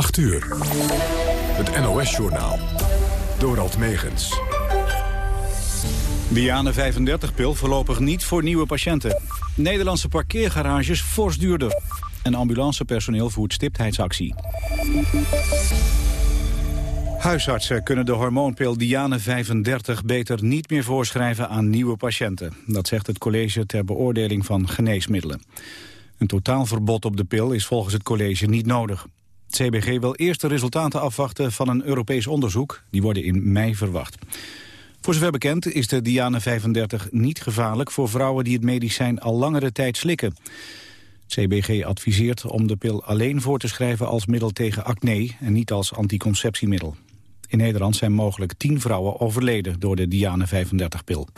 8 uur. Het NOS-journaal. Dorald Megens. Diane 35-pil voorlopig niet voor nieuwe patiënten. Nederlandse parkeergarages fors duurder. En ambulancepersoneel voert stiptheidsactie. Huisartsen kunnen de hormoonpil Diane 35 beter niet meer voorschrijven aan nieuwe patiënten. Dat zegt het college ter beoordeling van geneesmiddelen. Een totaalverbod op de pil is volgens het college niet nodig. Het CBG wil eerst de resultaten afwachten van een Europees onderzoek. Die worden in mei verwacht. Voor zover bekend is de Diane 35 niet gevaarlijk voor vrouwen die het medicijn al langere tijd slikken. Het CBG adviseert om de pil alleen voor te schrijven als middel tegen acne en niet als anticonceptiemiddel. In Nederland zijn mogelijk tien vrouwen overleden door de Diane 35-pil.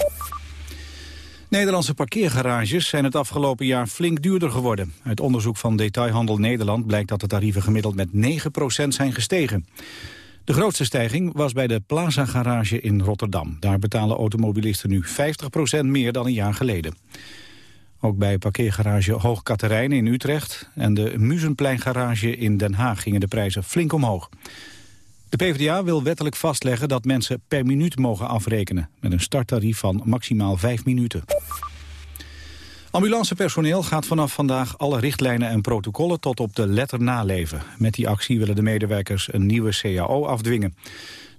Nederlandse parkeergarages zijn het afgelopen jaar flink duurder geworden. Uit onderzoek van Detailhandel Nederland blijkt dat de tarieven gemiddeld met 9% zijn gestegen. De grootste stijging was bij de Plaza Garage in Rotterdam. Daar betalen automobilisten nu 50% meer dan een jaar geleden. Ook bij parkeergarage Hoog Katerijnen in Utrecht en de Muzenplein garage in Den Haag gingen de prijzen flink omhoog. De PvdA wil wettelijk vastleggen dat mensen per minuut mogen afrekenen... met een starttarief van maximaal vijf minuten. Ambulancepersoneel gaat vanaf vandaag alle richtlijnen en protocollen tot op de letter naleven. Met die actie willen de medewerkers een nieuwe CAO afdwingen.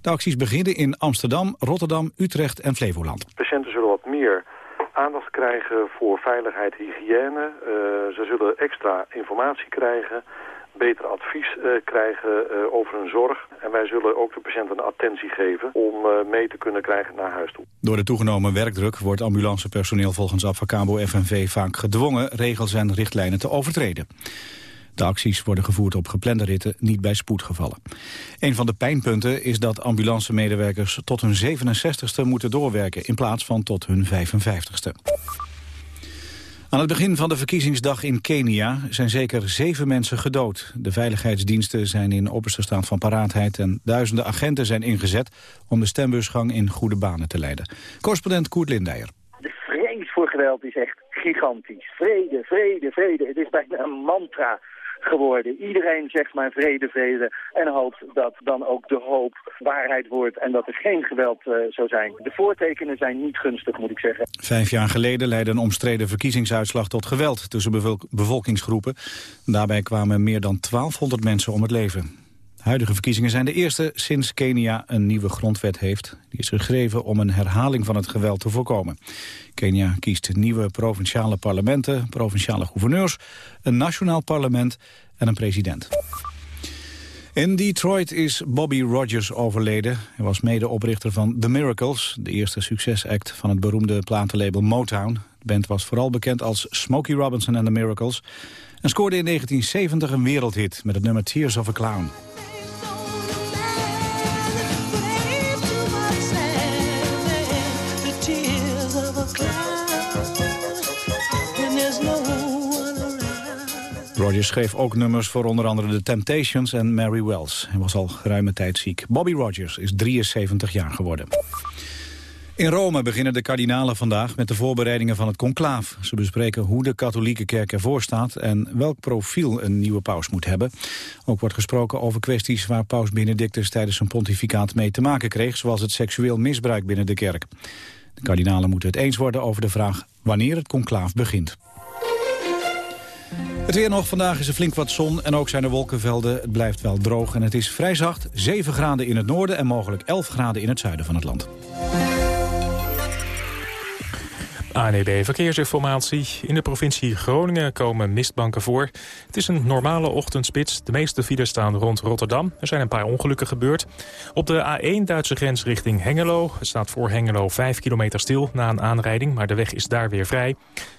De acties beginnen in Amsterdam, Rotterdam, Utrecht en Flevoland. Patiënten zullen wat meer aandacht krijgen voor veiligheid, hygiëne. Uh, ze zullen extra informatie krijgen beter advies uh, krijgen uh, over hun zorg. En wij zullen ook de patiënten attentie geven om uh, mee te kunnen krijgen naar huis toe. Door de toegenomen werkdruk wordt ambulancepersoneel volgens Avacabo FNV vaak gedwongen regels en richtlijnen te overtreden. De acties worden gevoerd op geplande ritten, niet bij spoedgevallen. Een van de pijnpunten is dat ambulancemedewerkers tot hun 67ste moeten doorwerken... in plaats van tot hun 55ste. Aan het begin van de verkiezingsdag in Kenia zijn zeker zeven mensen gedood. De veiligheidsdiensten zijn in opperste staat van paraatheid... en duizenden agenten zijn ingezet om de stembusgang in goede banen te leiden. Correspondent Koert Lindeyer. De vrees voor geweld is echt gigantisch. Vrede, vrede, vrede. Het is bijna een mantra geworden. Iedereen zegt maar vrede, vrede en hoopt dat dan ook de hoop waarheid wordt en dat er geen geweld uh, zou zijn. De voortekenen zijn niet gunstig, moet ik zeggen. Vijf jaar geleden leidde een omstreden verkiezingsuitslag tot geweld tussen bevolkingsgroepen. Daarbij kwamen meer dan 1200 mensen om het leven. Huidige verkiezingen zijn de eerste sinds Kenia een nieuwe grondwet heeft. Die is geschreven om een herhaling van het geweld te voorkomen. Kenia kiest nieuwe provinciale parlementen, provinciale gouverneurs, een nationaal parlement en een president. In Detroit is Bobby Rogers overleden. Hij was medeoprichter van The Miracles, de eerste succesact van het beroemde platenlabel Motown. De band was vooral bekend als Smokey Robinson and The Miracles... en scoorde in 1970 een wereldhit met het nummer Tears of a Clown. Rogers schreef ook nummers voor onder andere The Temptations en Mary Wells. Hij was al geruime tijd ziek. Bobby Rogers is 73 jaar geworden. In Rome beginnen de kardinalen vandaag met de voorbereidingen van het conclaaf. Ze bespreken hoe de katholieke kerk ervoor staat en welk profiel een nieuwe paus moet hebben. Ook wordt gesproken over kwesties waar paus Benedictus tijdens zijn pontificaat mee te maken kreeg, zoals het seksueel misbruik binnen de kerk. De kardinalen moeten het eens worden over de vraag wanneer het conclaaf begint. Het weer nog. Vandaag is er flink wat zon en ook zijn er wolkenvelden. Het blijft wel droog en het is vrij zacht. 7 graden in het noorden en mogelijk 11 graden in het zuiden van het land. ANEB Verkeersinformatie. In de provincie Groningen komen mistbanken voor. Het is een normale ochtendspits. De meeste files staan rond Rotterdam. Er zijn een paar ongelukken gebeurd. Op de A1 Duitse grens richting Hengelo. Het staat voor Hengelo 5 kilometer stil na een aanrijding, maar de weg is daar weer vrij.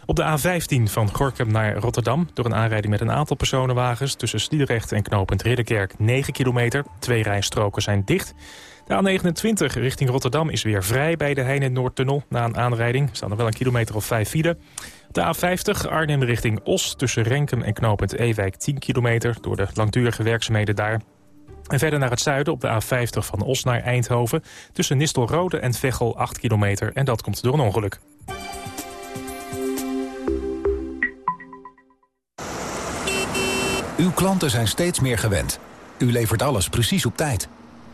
Op de A15 van Gorkum naar Rotterdam... door een aanrijding met een aantal personenwagens... tussen Sliedrecht en knooppunt Ridderkerk 9 kilometer. Twee rijstroken zijn dicht. De A29 richting Rotterdam is weer vrij bij de Heine Noordtunnel. Na een aanrijding staan er wel een kilometer of vijf file. De A50 Arnhem richting Os tussen Renkum en knooppunt Ewijk 10 kilometer... door de langdurige werkzaamheden daar. En verder naar het zuiden op de A50 van Os naar Eindhoven... tussen Nistelrode en Veghel 8 kilometer. En dat komt door een ongeluk. Uw klanten zijn steeds meer gewend. U levert alles precies op tijd.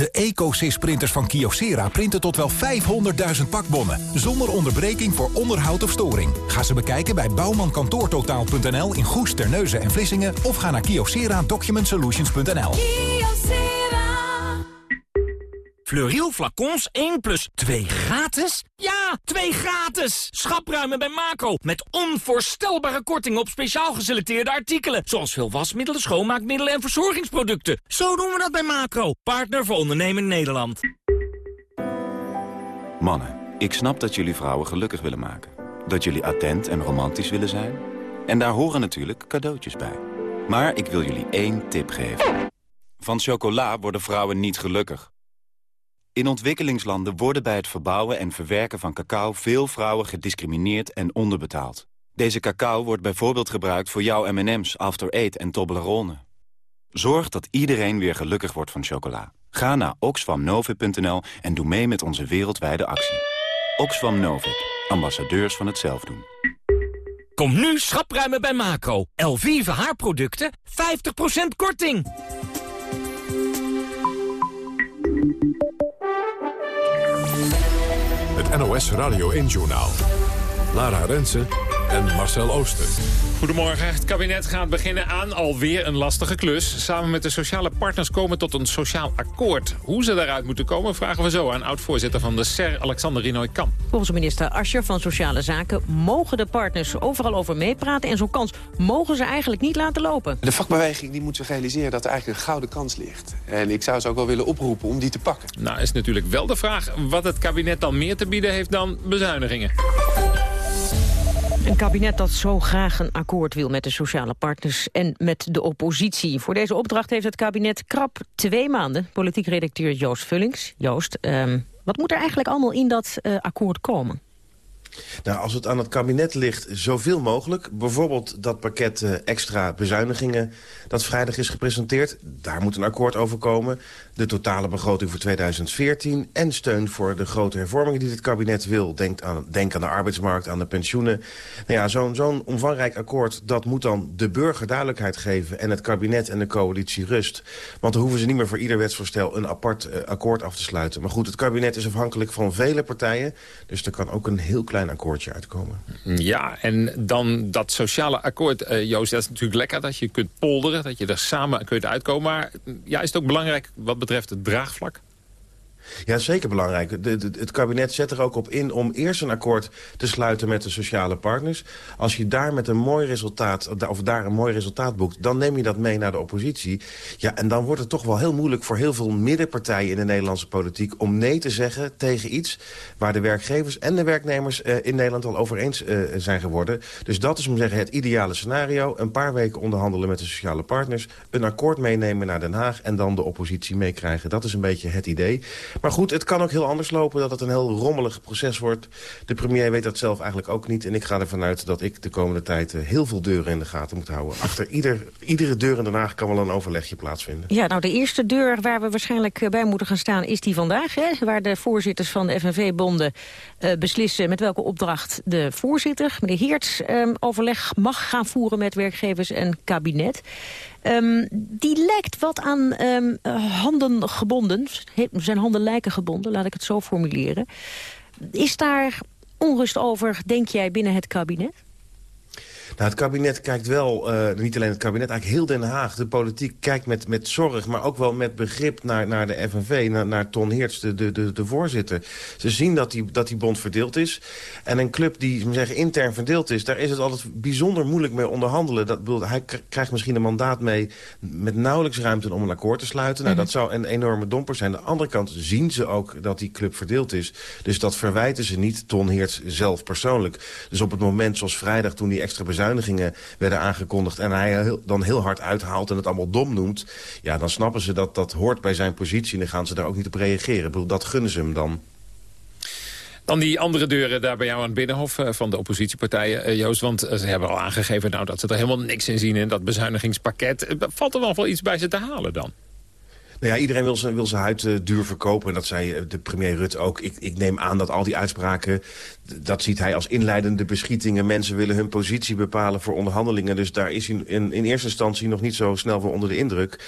De EcoSys-printers van Kyocera printen tot wel 500.000 pakbonnen... zonder onderbreking voor onderhoud of storing. Ga ze bekijken bij bouwmankantoortotaal.nl in Goes, Terneuzen en Vlissingen... of ga naar kyocera-document-solutions.nl. Fleuriel flacons 1 plus 2 gratis? Ja, 2 gratis! Schapruimen bij Macro. Met onvoorstelbare kortingen op speciaal geselecteerde artikelen. Zoals veel wasmiddelen, schoonmaakmiddelen en verzorgingsproducten. Zo doen we dat bij Macro. Partner voor ondernemen Nederland. Mannen, ik snap dat jullie vrouwen gelukkig willen maken. Dat jullie attent en romantisch willen zijn. En daar horen natuurlijk cadeautjes bij. Maar ik wil jullie één tip geven. Van chocola worden vrouwen niet gelukkig. In ontwikkelingslanden worden bij het verbouwen en verwerken van cacao... veel vrouwen gediscrimineerd en onderbetaald. Deze cacao wordt bijvoorbeeld gebruikt voor jouw M&M's, After Eight en Toblerone. Zorg dat iedereen weer gelukkig wordt van chocola. Ga naar oxfamnovip.nl en doe mee met onze wereldwijde actie. Oxfam Novib, ambassadeurs van het zelfdoen. Kom nu schapruimen bij Macro. Elvive haarproducten, 50% korting. Het NOS Radio 1-journaal. Lara Rensen en Marcel Ooster. Goedemorgen. Het kabinet gaat beginnen aan alweer een lastige klus. Samen met de sociale partners komen tot een sociaal akkoord. Hoe ze daaruit moeten komen vragen we zo aan oud-voorzitter van de SER, Alexander Rinoy Kamp. Volgens minister Ascher van Sociale Zaken mogen de partners overal over meepraten. En zo'n kans mogen ze eigenlijk niet laten lopen. De vakbeweging die moet zich realiseren dat er eigenlijk een gouden kans ligt. En ik zou ze ook wel willen oproepen om die te pakken. Nou is natuurlijk wel de vraag wat het kabinet dan meer te bieden heeft dan bezuinigingen. Een kabinet dat zo graag een akkoord wil met de sociale partners en met de oppositie. Voor deze opdracht heeft het kabinet krap twee maanden. Politiek redacteur Joost Vullings. Joost, um, wat moet er eigenlijk allemaal in dat uh, akkoord komen? Nou, als het aan het kabinet ligt, zoveel mogelijk. Bijvoorbeeld dat pakket uh, extra bezuinigingen dat vrijdag is gepresenteerd. Daar moet een akkoord over komen. De totale begroting voor 2014 en steun voor de grote hervormingen die het kabinet wil. Denk aan, denk aan de arbeidsmarkt, aan de pensioenen. Nou ja, zo'n zo'n omvangrijk akkoord, dat moet dan de burger duidelijkheid geven... en het kabinet en de coalitie rust. Want dan hoeven ze niet meer voor ieder wetsvoorstel een apart uh, akkoord af te sluiten. Maar goed, het kabinet is afhankelijk van vele partijen. Dus er kan ook een heel klein akkoordje uitkomen. Ja, en dan dat sociale akkoord, uh, Joost, dat is natuurlijk lekker... dat je kunt polderen, dat je er samen kunt uitkomen. Maar ja, is het ook belangrijk wat betreft het draagvlak? Ja, zeker belangrijk. De, het kabinet zet er ook op in om eerst een akkoord te sluiten met de sociale partners. Als je daar met een mooi resultaat, of daar een mooi resultaat boekt, dan neem je dat mee naar de oppositie. Ja, en dan wordt het toch wel heel moeilijk voor heel veel middenpartijen in de Nederlandse politiek om nee te zeggen tegen iets waar de werkgevers en de werknemers uh, in Nederland al over eens uh, zijn geworden. Dus dat is om te zeggen het ideale scenario. Een paar weken onderhandelen met de sociale partners, een akkoord meenemen naar Den Haag en dan de oppositie meekrijgen. Dat is een beetje het idee. Maar goed, het kan ook heel anders lopen dat het een heel rommelig proces wordt. De premier weet dat zelf eigenlijk ook niet. En ik ga ervan uit dat ik de komende tijd uh, heel veel deuren in de gaten moet houden. Achter ieder, iedere deur in Den Haag kan wel een overlegje plaatsvinden. Ja, nou de eerste deur waar we waarschijnlijk bij moeten gaan staan is die vandaag. Hè, waar de voorzitters van de FNV-bonden uh, beslissen met welke opdracht de voorzitter, meneer Heerts, um, overleg mag gaan voeren met werkgevers en kabinet. Um, die lijkt wat aan um, handen gebonden. Zijn handen lijken gebonden, laat ik het zo formuleren. Is daar onrust over, denk jij, binnen het kabinet? Nou, het kabinet kijkt wel, uh, niet alleen het kabinet, eigenlijk heel Den Haag. De politiek kijkt met, met zorg, maar ook wel met begrip naar, naar de FNV, naar, naar Ton Heerts, de, de, de, de voorzitter. Ze zien dat die, dat die bond verdeeld is. En een club die zeggen, intern verdeeld is, daar is het altijd bijzonder moeilijk mee onderhandelen. Dat, bedoel, hij krijgt misschien een mandaat mee met nauwelijks ruimte om een akkoord te sluiten. Nou, mhm. dat zou een enorme domper zijn. Aan de andere kant zien ze ook dat die club verdeeld is. Dus dat verwijten ze niet Ton Heerts zelf persoonlijk. Dus op het moment zoals vrijdag toen die extra bezuinigingen werden aangekondigd... en hij dan heel hard uithaalt en het allemaal dom noemt... ja, dan snappen ze dat dat hoort bij zijn positie... en dan gaan ze daar ook niet op reageren. Dat gunnen ze hem dan. Dan die andere deuren daar bij jou aan het Binnenhof eh, van de oppositiepartijen, eh, Joost. Want eh, ze hebben al aangegeven nou, dat ze er helemaal niks in zien in dat bezuinigingspakket. Valt er wel wel iets bij ze te halen dan? Nou ja, iedereen wil zijn, wil zijn huid uh, duur verkopen. En dat zei de premier Rutte ook. Ik, ik neem aan dat al die uitspraken... dat ziet hij als inleidende beschietingen. Mensen willen hun positie bepalen voor onderhandelingen. Dus daar is hij in, in eerste instantie nog niet zo snel voor onder de indruk.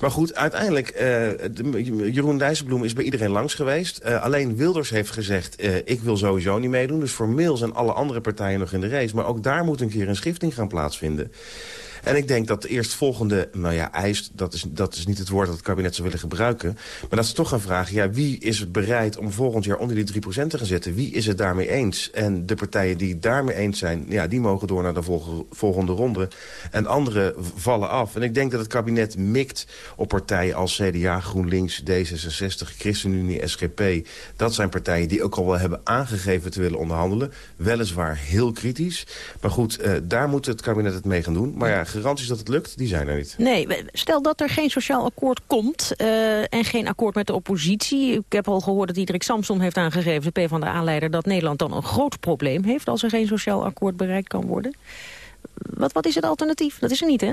Maar goed, uiteindelijk... De, Jeroen Dijsselbloem is bij iedereen langs geweest. Alleen Wilders heeft gezegd... ik wil sowieso niet meedoen. Dus formeel zijn alle andere partijen nog in de race. Maar ook daar moet een keer een schifting gaan plaatsvinden. En ik denk dat de eerstvolgende, nou ja, eist... Dat is, dat is niet het woord dat het kabinet zou willen gebruiken... maar dat ze toch gaan vragen, ja, wie is het bereid om volgend jaar onder die 3% te gaan zetten? Wie is het daarmee eens? En de partijen die daarmee eens zijn, ja, die mogen door naar de volgende ronde. En anderen vallen af. En ik denk dat het kabinet mikt op partijen als CDA, GroenLinks, D66, ChristenUnie, SGP. Dat zijn partijen die ook al wel hebben aangegeven te willen onderhandelen. Weliswaar heel kritisch. Maar goed, uh, daar moet het kabinet het mee gaan doen. Maar ja, garanties dat het lukt, die zijn er niet. Nee, stel dat er geen sociaal akkoord komt uh, en geen akkoord met de oppositie. Ik heb al gehoord dat Diederik Samson heeft aangegeven, de PvdA-leider, dat Nederland dan een groot probleem heeft als er geen sociaal akkoord bereikt kan worden. Wat, wat is het alternatief? Dat is er niet, hè?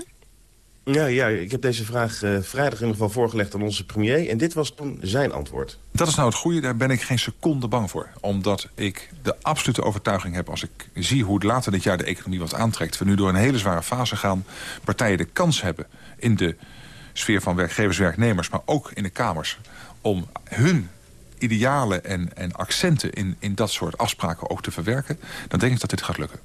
Ja, ja, ik heb deze vraag uh, vrijdag in ieder geval voorgelegd aan onze premier. En dit was toen zijn antwoord. Dat is nou het goede, daar ben ik geen seconde bang voor. Omdat ik de absolute overtuiging heb... als ik zie hoe het later dit jaar de economie wat aantrekt... we nu door een hele zware fase gaan... partijen de kans hebben in de sfeer van werkgevers, werknemers... maar ook in de kamers, om hun idealen en, en accenten in, in dat soort afspraken ook te verwerken... dan denk ik dat dit gaat lukken.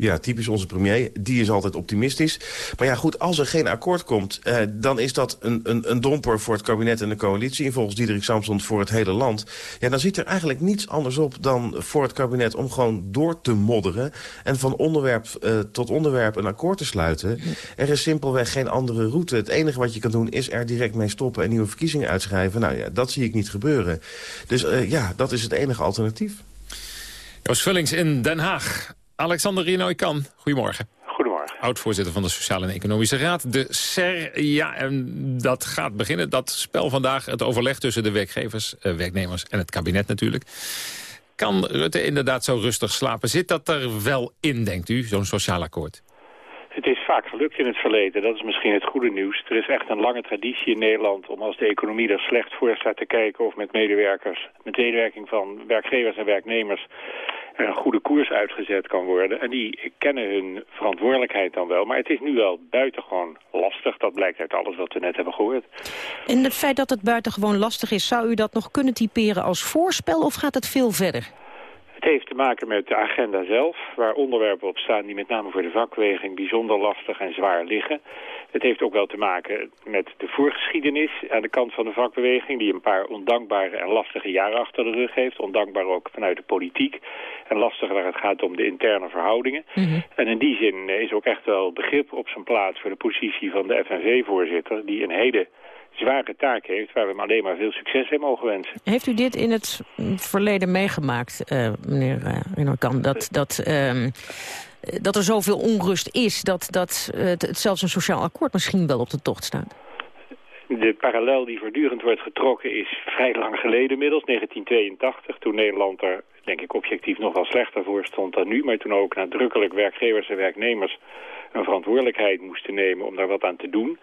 Ja, typisch onze premier. Die is altijd optimistisch. Maar ja, goed, als er geen akkoord komt... Eh, dan is dat een, een, een domper voor het kabinet en de coalitie... en volgens Diederik Samson voor het hele land. Ja, dan ziet er eigenlijk niets anders op dan voor het kabinet... om gewoon door te modderen... en van onderwerp uh, tot onderwerp een akkoord te sluiten. Er is simpelweg geen andere route. Het enige wat je kan doen is er direct mee stoppen... en nieuwe verkiezingen uitschrijven. Nou ja, dat zie ik niet gebeuren. Dus uh, ja, dat is het enige alternatief. Joost Vullings in Den Haag. Alexander Rinoy kan. Goedemorgen. Goedemorgen. Oud-voorzitter van de Sociale en Economische Raad, de SER. Ja, en dat gaat beginnen, dat spel vandaag, het overleg tussen de werkgevers, eh, werknemers en het kabinet natuurlijk. Kan Rutte inderdaad zo rustig slapen? Zit dat er wel in, denkt u, zo'n sociaal akkoord? Het is vaak gelukt in het verleden, dat is misschien het goede nieuws. Er is echt een lange traditie in Nederland om als de economie er slecht voor staat te kijken... of met medewerkers, met medewerking van werkgevers en werknemers een goede koers uitgezet kan worden. En die kennen hun verantwoordelijkheid dan wel. Maar het is nu wel buitengewoon lastig. Dat blijkt uit alles wat we net hebben gehoord. En het feit dat het buitengewoon lastig is... zou u dat nog kunnen typeren als voorspel of gaat het veel verder? Het heeft te maken met de agenda zelf, waar onderwerpen op staan die met name voor de vakweging bijzonder lastig en zwaar liggen. Het heeft ook wel te maken met de voorgeschiedenis aan de kant van de vakbeweging, die een paar ondankbare en lastige jaren achter de rug heeft. Ondankbaar ook vanuit de politiek en lastig waar het gaat om de interne verhoudingen. Mhm. En in die zin is ook echt wel begrip op zijn plaats voor de positie van de FNV-voorzitter, die een hele zware taak heeft... waar we hem alleen maar veel succes in mogen wensen. Heeft u dit in het verleden meegemaakt, uh, meneer uh, Kan, dat, dat, uh, dat er zoveel onrust is... dat, dat het, zelfs een sociaal akkoord misschien wel op de tocht staat? De parallel die voortdurend wordt getrokken is vrij lang geleden inmiddels, 1982, toen Nederland er, denk ik, objectief nog wel slechter voor stond dan nu, maar toen ook nadrukkelijk werkgevers en werknemers een verantwoordelijkheid moesten nemen om daar wat aan te doen.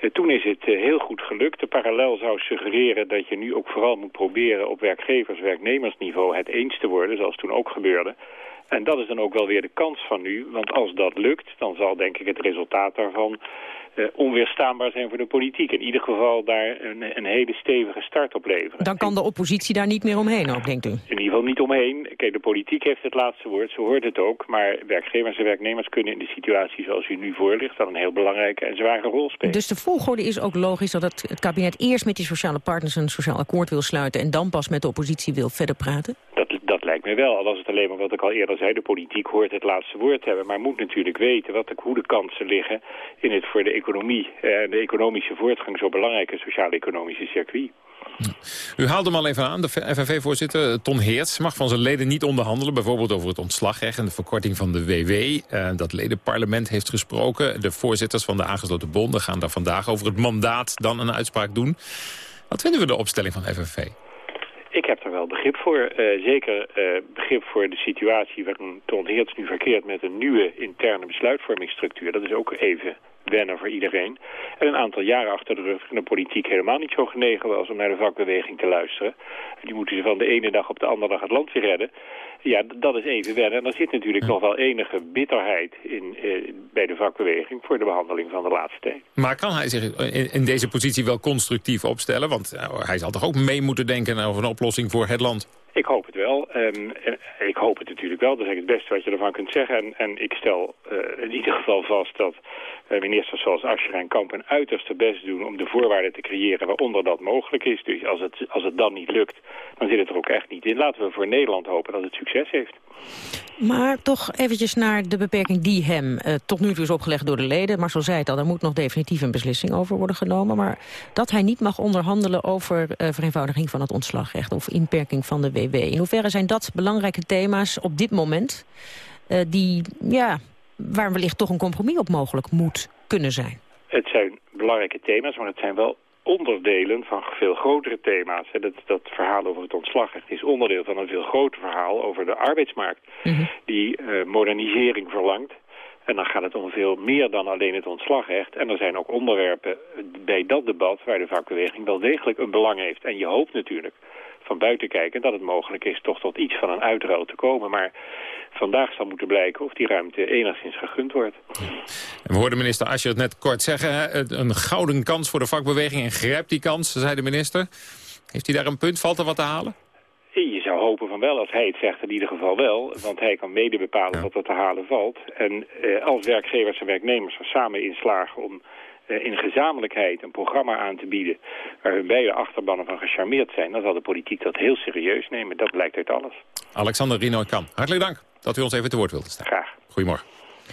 Uh, toen is het uh, heel goed gelukt. De parallel zou suggereren dat je nu ook vooral moet proberen op werkgevers-werknemersniveau het eens te worden, zoals toen ook gebeurde. En dat is dan ook wel weer de kans van nu, want als dat lukt, dan zal denk ik het resultaat daarvan uh, onweerstaanbaar zijn voor de politiek. In ieder geval daar een, een, hele stevige start op leveren. Dan kan de oppositie daar niet meer omheen ook, denkt u? In ieder geval niet omheen. Kijk, de politiek heeft het laatste woord, zo hoort het ook. Maar werkgevers en werknemers kunnen in de situatie zoals u nu voor ligt... dan een heel belangrijke en zware rol spelen. Dus de volgorde is ook logisch dat het, het kabinet eerst met die sociale partners... een sociaal akkoord wil sluiten en dan pas met de oppositie wil verder praten? Dat, wel. Al was het alleen maar wat ik al eerder zei. De politiek hoort het laatste woord hebben. Maar moet natuurlijk weten wat de, hoe de kansen liggen... in het voor de economie en de economische voortgang zo belangrijke sociaal-economische circuit. U haalde hem al even aan, de FNV-voorzitter Ton Heerts mag van zijn leden niet onderhandelen. Bijvoorbeeld over het ontslagrecht en de verkorting van de WW. Eh, dat ledenparlement heeft gesproken. De voorzitters van de aangesloten bonden gaan daar vandaag over het mandaat dan een uitspraak doen. Wat vinden we de opstelling van FNV? Ik heb er wel begrip voor. Uh, zeker uh, begrip voor de situatie waarin Ton Heerts nu verkeert met een nieuwe interne besluitvormingsstructuur. Dat is ook even wennen voor iedereen. En een aantal jaren achter de rug de politiek helemaal niet zo genegen was om naar de vakbeweging te luisteren. Die moeten ze van de ene dag op de andere dag het land weer redden. Ja, dat is even wennen. En er zit natuurlijk nog wel enige bitterheid in, eh, bij de vakbeweging voor de behandeling van de laatste tijd. Maar kan hij zich in, in deze positie wel constructief opstellen? Want uh, hij zal toch ook mee moeten denken over een oplossing voor het land? Ik hoop het wel. Um, ik hoop het natuurlijk wel. Dat is het beste wat je ervan kunt zeggen. En, en ik stel uh, in ieder geval vast dat ministers zoals Asscher en Kamp hun uiterste best doen om de voorwaarden te creëren waaronder dat mogelijk is. Dus als het, als het dan niet lukt, dan zit het er ook echt niet in. Laten we voor Nederland hopen dat het succes heeft. Maar toch eventjes naar de beperking die hem uh, tot nu toe is opgelegd door de leden. Marcel zei het al, er moet nog definitief een beslissing over worden genomen. Maar dat hij niet mag onderhandelen over uh, vereenvoudiging van het ontslagrecht... of inperking van de WW. In hoeverre zijn dat belangrijke thema's op dit moment... Uh, die, ja, waar wellicht toch een compromis op mogelijk moet kunnen zijn? Het zijn belangrijke thema's, maar het zijn wel onderdelen van veel grotere thema's. Dat, dat verhaal over het ontslagrecht is onderdeel van een veel groter verhaal over de arbeidsmarkt. Mhm. Die uh, modernisering verlangt. En dan gaat het om veel meer dan alleen het ontslagrecht. En er zijn ook onderwerpen bij dat debat waar de vakbeweging wel degelijk een belang heeft. En je hoopt natuurlijk van buiten kijken dat het mogelijk is toch tot iets van een uitruil te komen. Maar vandaag zal moeten blijken of die ruimte enigszins gegund wordt. En we hoorden minister Asje het net kort zeggen. Een gouden kans voor de vakbeweging en grijpt die kans, zei de minister. Heeft hij daar een punt? Valt er wat te halen? Je zou hopen van wel, als hij het zegt in ieder geval wel. Want hij kan mede bepalen wat er te halen valt. En eh, als werkgevers en werknemers er samen in slagen om in gezamenlijkheid een programma aan te bieden... waar hun beide achterbannen van gecharmeerd zijn... dan zal de politiek dat heel serieus nemen. Dat blijkt uit alles. Alexander Rino kan. Hartelijk dank dat u ons even te woord wilde staan. Graag. Goedemorgen.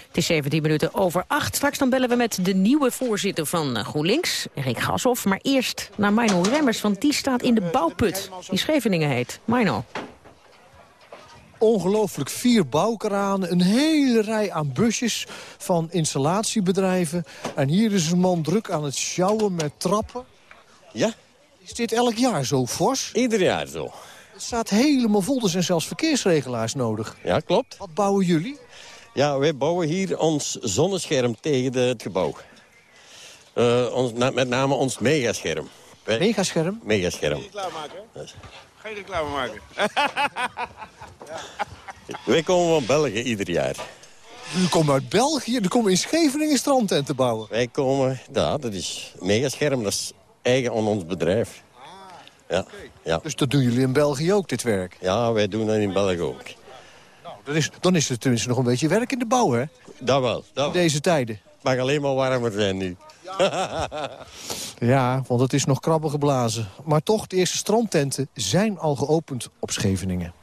Het is 17 minuten over 8. Straks dan bellen we met de nieuwe voorzitter van eh, GroenLinks, Rick Gashoff. Maar eerst naar Mino Remmers, want die staat in de bouwput. Die Scheveningen heet. Mino ongelooflijk vier bouwkranen. Een hele rij aan busjes van installatiebedrijven. En hier is een man druk aan het sjouwen met trappen. Ja. Is dit elk jaar zo fors? Ieder jaar zo. Het staat helemaal vol. Er zijn zelfs verkeersregelaars nodig. Ja, klopt. Wat bouwen jullie? Ja, wij bouwen hier ons zonnescherm tegen de, het gebouw. Uh, ons, met name ons megascherm. Megascherm? Megascherm. Geen reclame maken, Geen reclame maken. Wij komen van België ieder jaar. U komt uit België? U komt in Scheveningen strandtenten bouwen? Wij komen, ja, dat is megascherm. Dat is eigen aan ons bedrijf. Ja, ja. Dus dat doen jullie in België ook, dit werk? Ja, wij doen dat in België ook. Nou, dat is, dan is er tenminste nog een beetje werk in de bouw, hè? Dat wel. Dat in deze tijden. Het mag alleen maar warmer zijn nu. ja, want het is nog krabben geblazen. Maar toch, de eerste strandtenten zijn al geopend op Scheveningen.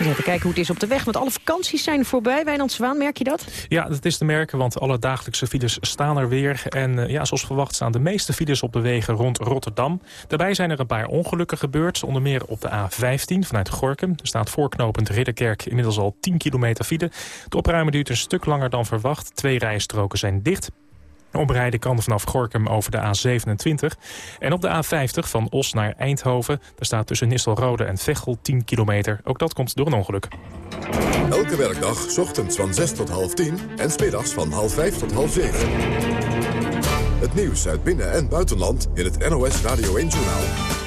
Even kijken hoe het is op de weg, want alle vakanties zijn voorbij. Wijnand Zwaan, merk je dat? Ja, dat is te merken, want alle dagelijkse files staan er weer. En uh, ja, zoals verwacht staan de meeste files op de wegen rond Rotterdam. Daarbij zijn er een paar ongelukken gebeurd, onder meer op de A15 vanuit Gorkum. Er staat voorknopend Ridderkerk inmiddels al 10 kilometer file. Het opruimen duurt een stuk langer dan verwacht. Twee rijstroken zijn dicht. Oprijden kan vanaf Gorkum over de A27. En op de A50 van Os naar Eindhoven... daar staat tussen Nistelrode en Veghel 10 kilometer. Ook dat komt door een ongeluk. Elke werkdag, ochtends van 6 tot half 10 en smiddags van half 5 tot half 7. Het nieuws uit binnen- en buitenland in het NOS Radio 1-journaal.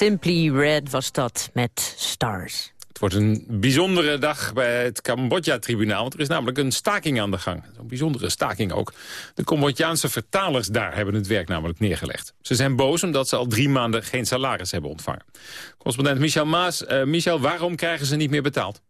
Simply Red was dat met Stars. Het wordt een bijzondere dag bij het Cambodja-tribunaal. Want er is namelijk een staking aan de gang. Een bijzondere staking ook. De Cambodjaanse vertalers daar hebben het werk namelijk neergelegd. Ze zijn boos omdat ze al drie maanden geen salaris hebben ontvangen. Correspondent Michel Maas. Eh, Michel, waarom krijgen ze niet meer betaald?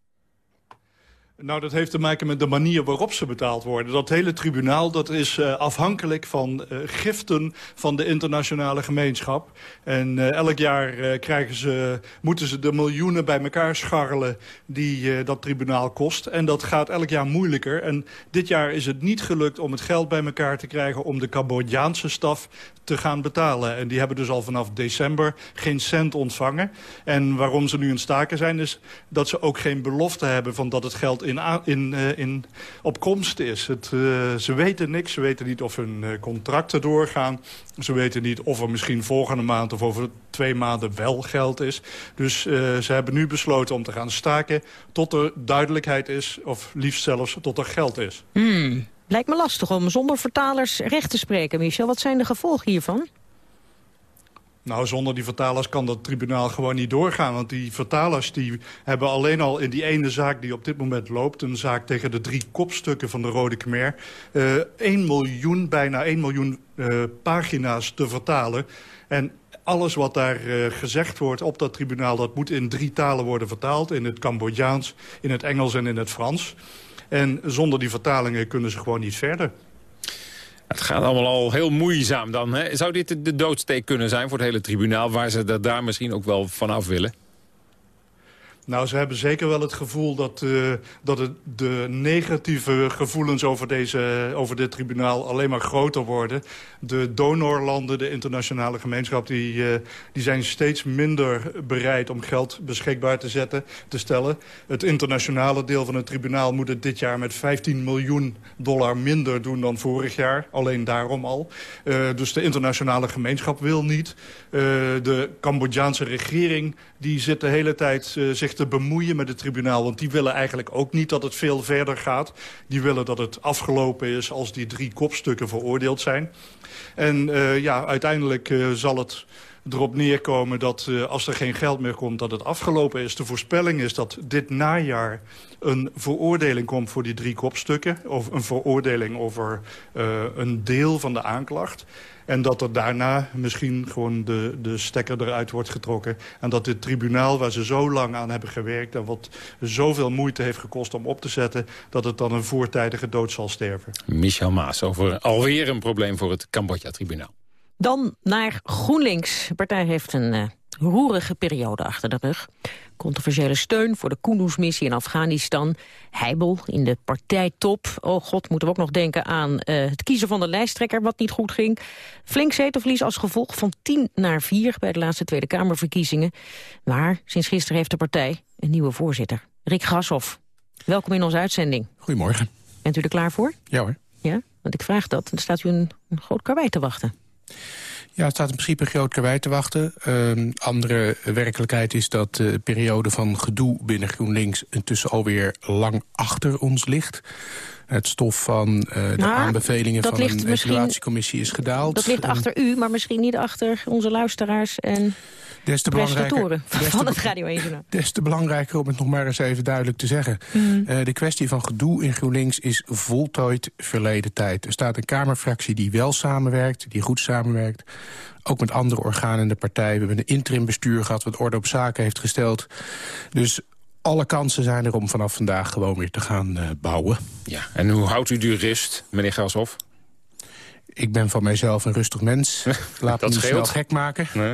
Nou, dat heeft te maken met de manier waarop ze betaald worden. Dat hele tribunaal dat is uh, afhankelijk van uh, giften van de internationale gemeenschap. En uh, elk jaar krijgen ze, moeten ze de miljoenen bij elkaar scharrelen die dat tribunaal kost. En dat gaat elk jaar moeilijker. En dit jaar is het niet gelukt om het geld bij elkaar te krijgen... om de Cambodjaanse staf te gaan betalen. En die hebben dus al vanaf december geen cent ontvangen. En waarom ze nu het staken zijn is dat ze ook geen belofte hebben... van dat het geld in, in, uh, in op komst is. Het, uh, ze weten niks. Ze weten niet of hun uh, contracten doorgaan. Ze weten niet of er misschien volgende maand of over twee maanden wel geld is. Dus ze hebben nu besloten om te gaan staken tot er duidelijkheid is... of liefst zelfs tot er geld is. Hmm. Lijkt me lastig om zonder vertalers recht te spreken, Michel. Wat zijn de gevolgen hiervan? Nou, zonder die vertalers kan dat tribunaal gewoon niet doorgaan. Want die vertalers die hebben alleen al in die ene zaak die op dit moment loopt... een zaak tegen de drie kopstukken van de Rode Khmer... Uh, 1 miljoen, bijna 1 miljoen uh, pagina's te vertalen. En alles wat daar uh, gezegd wordt op dat tribunaal... dat moet in drie talen worden vertaald. In het Cambodjaans, in het Engels en in het Frans. En zonder die vertalingen kunnen ze gewoon niet verder. Het gaat allemaal al heel moeizaam dan. Hè? Zou dit de doodsteek kunnen zijn voor het hele tribunaal... waar ze er daar misschien ook wel vanaf willen? Nou, ze hebben zeker wel het gevoel dat, uh, dat de negatieve gevoelens over, deze, over dit tribunaal alleen maar groter worden. De donorlanden, de internationale gemeenschap, die, uh, die zijn steeds minder bereid om geld beschikbaar te, zetten, te stellen. Het internationale deel van het tribunaal moet het dit jaar met 15 miljoen dollar minder doen dan vorig jaar. Alleen daarom al. Uh, dus de internationale gemeenschap wil niet. de Cambodjaanse regering die zit de hele tijd zich bemoeien met het tribunaal. Want die willen eigenlijk ook niet dat het veel verder gaat. Die willen dat het afgelopen is als die drie kopstukken veroordeeld zijn. En uh, ja, uiteindelijk uh, zal het erop neerkomen dat uh, als er geen geld meer komt... dat het afgelopen is. De voorspelling is dat dit najaar een veroordeling komt voor die drie kopstukken. Of een veroordeling over een deel van de aanklacht. En dat er daarna misschien gewoon de, de stekker eruit wordt getrokken. En dat dit tribunaal waar ze zo lang aan hebben gewerkt... en wat zoveel moeite heeft gekost om op te zetten... dat het dan een voortijdige dood zal sterven. Michel Maas over alweer een probleem voor het Cambodja-tribunaal. Dan naar GroenLinks. De partij heeft een uh, roerige periode achter de rug. Controversiële steun voor de Kunduz-missie in Afghanistan. Heibel in de partijtop. Oh god, moeten we ook nog denken aan uh, het kiezen van de lijsttrekker... wat niet goed ging. Flink zetelverlies als gevolg van 10 naar 4 bij de laatste Tweede Kamerverkiezingen. Maar sinds gisteren heeft de partij een nieuwe voorzitter. Rick Grashoff, welkom in onze uitzending. Goedemorgen. Bent u er klaar voor? Ja hoor. Ja, want ik vraag dat. Dan staat u een, een groot karwei te wachten. Ja, het staat in principe een groot karwei te wachten. Uh, andere werkelijkheid is dat de periode van gedoe binnen GroenLinks... intussen alweer lang achter ons ligt. Het stof van uh, de Nou, aanbevelingen van misschien- evaluatiecommissie is gedaald. Dat ligt En achter u, maar misschien niet achter onze luisteraars en des te presentatoren des te van het Radio 1 Journaal. Des te belangrijker om het nog maar eens even duidelijk te zeggen. Mhm. Eh, de kwestie van gedoe in GroenLinks is voltooid verleden tijd. Er staat een Kamerfractie die wel samenwerkt, die goed samenwerkt. Ook met andere organen in de partij. We hebben een interimbestuur gehad wat orde op zaken heeft gesteld. Dus alle kansen zijn er om vanaf vandaag gewoon weer te gaan eh, bouwen. Ja, en hoe houdt u die rust, meneer Grashoff? Ik ben van mijzelf een rustig mens. Laat me Dat niet snel scheelt. gek maken. Nee.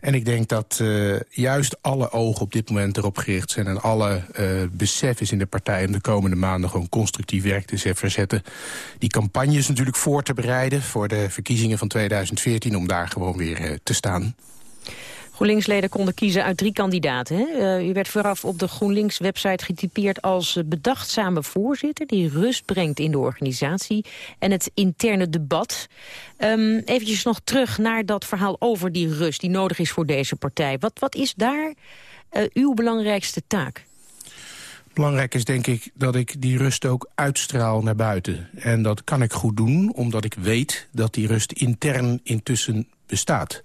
En ik denk dat eh, juist alle ogen op dit moment erop gericht zijn... en alle eh, besef is in de partij om de komende maanden... gewoon constructief werk te verzetten. Die campagne is natuurlijk voor te bereiden... voor de verkiezingen van 2014 om daar gewoon weer eh, te staan. GroenLinks-leden konden kiezen uit drie kandidaten. Hè? Eh, u werd vooraf op de GroenLinks-website getypeerd als bedachtzame voorzitter... die rust brengt in de organisatie en het interne debat. Eventjes nog terug naar dat verhaal over die rust die nodig is voor deze partij. Wat, wat is daar eh, uw belangrijkste taak? Belangrijk is denk ik dat ik die rust ook uitstraal naar buiten. En dat kan ik goed doen, omdat ik weet dat die rust intern intussen bestaat.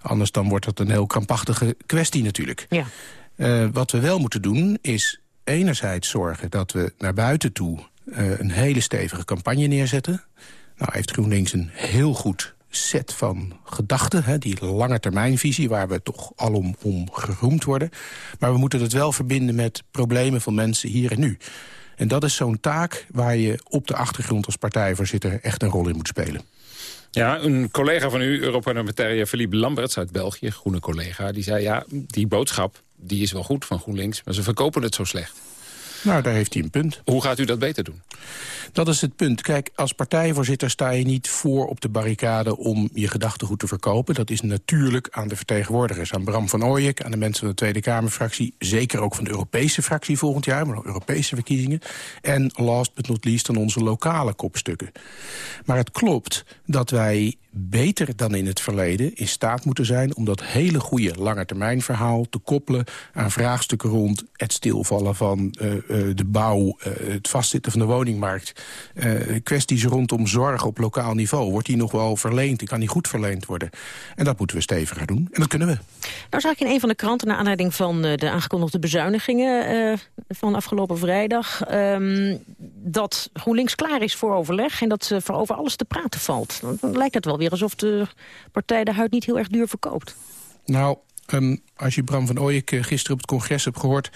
Anders dan wordt dat een heel krampachtige kwestie natuurlijk. Ja. Eh, wat we wel moeten doen is enerzijds zorgen dat we naar buiten toe... eh, een hele stevige campagne neerzetten. Nou heeft GroenLinks een heel goed set van gedachten. Hè, die lange termijnvisie waar we toch alom om geroemd worden. Maar we moeten het wel verbinden met problemen van mensen hier en nu. En dat is zo'n taak waar je op de achtergrond als partijvoorzitter... echt een rol in moet spelen. Ja, een collega van u, Europarlementariër Philippe Lamberts uit België, groene collega, die zei ja, die boodschap die is wel goed van GroenLinks, maar ze verkopen het zo slecht. Nou, daar heeft hij een punt. Hoe gaat u dat beter doen? Dat is het punt. Kijk, als partijvoorzitter sta je niet voor op de barricade om je gedachtegoed te verkopen. Dat is natuurlijk aan de vertegenwoordigers, aan Bram van Ooyek, aan de mensen van de Tweede Kamerfractie, zeker ook van de Europese fractie volgend jaar, maar ook Europese verkiezingen. En last but not least aan onze lokale kopstukken. Maar het klopt dat wij beter dan in het verleden in staat moeten zijn... om dat hele goede langetermijnverhaal te koppelen aan vraagstukken rond... het stilvallen van uh, uh, de bouw, uh, het vastzitten van de woningmarkt... kwesties rondom zorg op lokaal niveau. Wordt die nog wel verleend? Kan die goed verleend worden? En dat moeten we steviger doen. En dat kunnen we. Nou zag ik in een van de kranten, naar aanleiding van eh, de aangekondigde bezuinigingen eh, van afgelopen vrijdag, ehm, dat GroenLinks klaar is voor overleg en dat ze voor over alles te praten valt. Dan, lijkt het wel weer alsof de partij de huid niet heel erg duur verkoopt. Nou, um, als je Bram van Ooyek uh, gisteren op het congres hebt gehoord...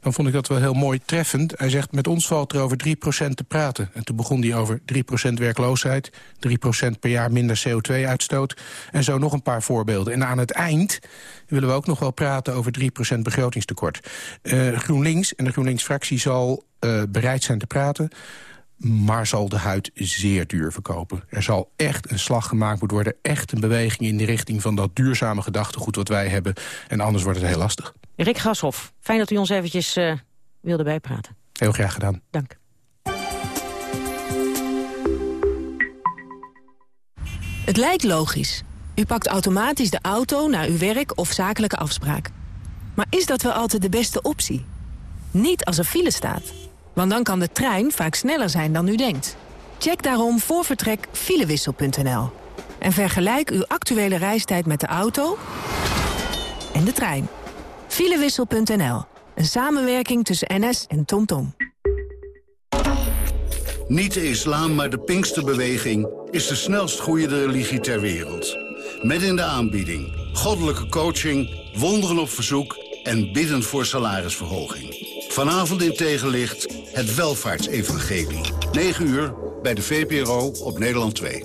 dan vond ik dat wel heel mooi treffend. Hij zegt, met ons valt er over 3% te praten. En toen begon hij over 3% werkloosheid... 3% per jaar minder CO2-uitstoot... en zo nog een paar voorbeelden. En aan het eind willen we ook nog wel praten over 3% begrotingstekort. Uh, GroenLinks en de GroenLinks-fractie zal uh, bereid zijn te praten maar zal de huid zeer duur verkopen. Er zal echt een slag gemaakt moeten worden. Echt een beweging in de richting van dat duurzame gedachtegoed wat wij hebben. En anders wordt het heel lastig. Rick Gashoff, fijn dat u ons eventjes uh, wilde bijpraten. Heel graag gedaan. Dank. Het lijkt logisch. U pakt automatisch de auto naar uw werk of zakelijke afspraak. Maar is dat wel altijd de beste optie? Niet als er file staat. Want dan kan de trein vaak sneller zijn dan u denkt. Check daarom voor vertrek filewissel.nl. En vergelijk uw actuele reistijd met de auto en de trein. Filewissel.nl. Een samenwerking tussen NS en TomTom. Niet de islam, maar de Pinksterbeweging is de snelst groeiende religie ter wereld. Met in de aanbieding goddelijke coaching, wonderen op verzoek en bidden voor salarisverhoging. Vanavond in tegenlicht het welvaartsevangelie. 9 uur bij de VPRO op Nederland 2.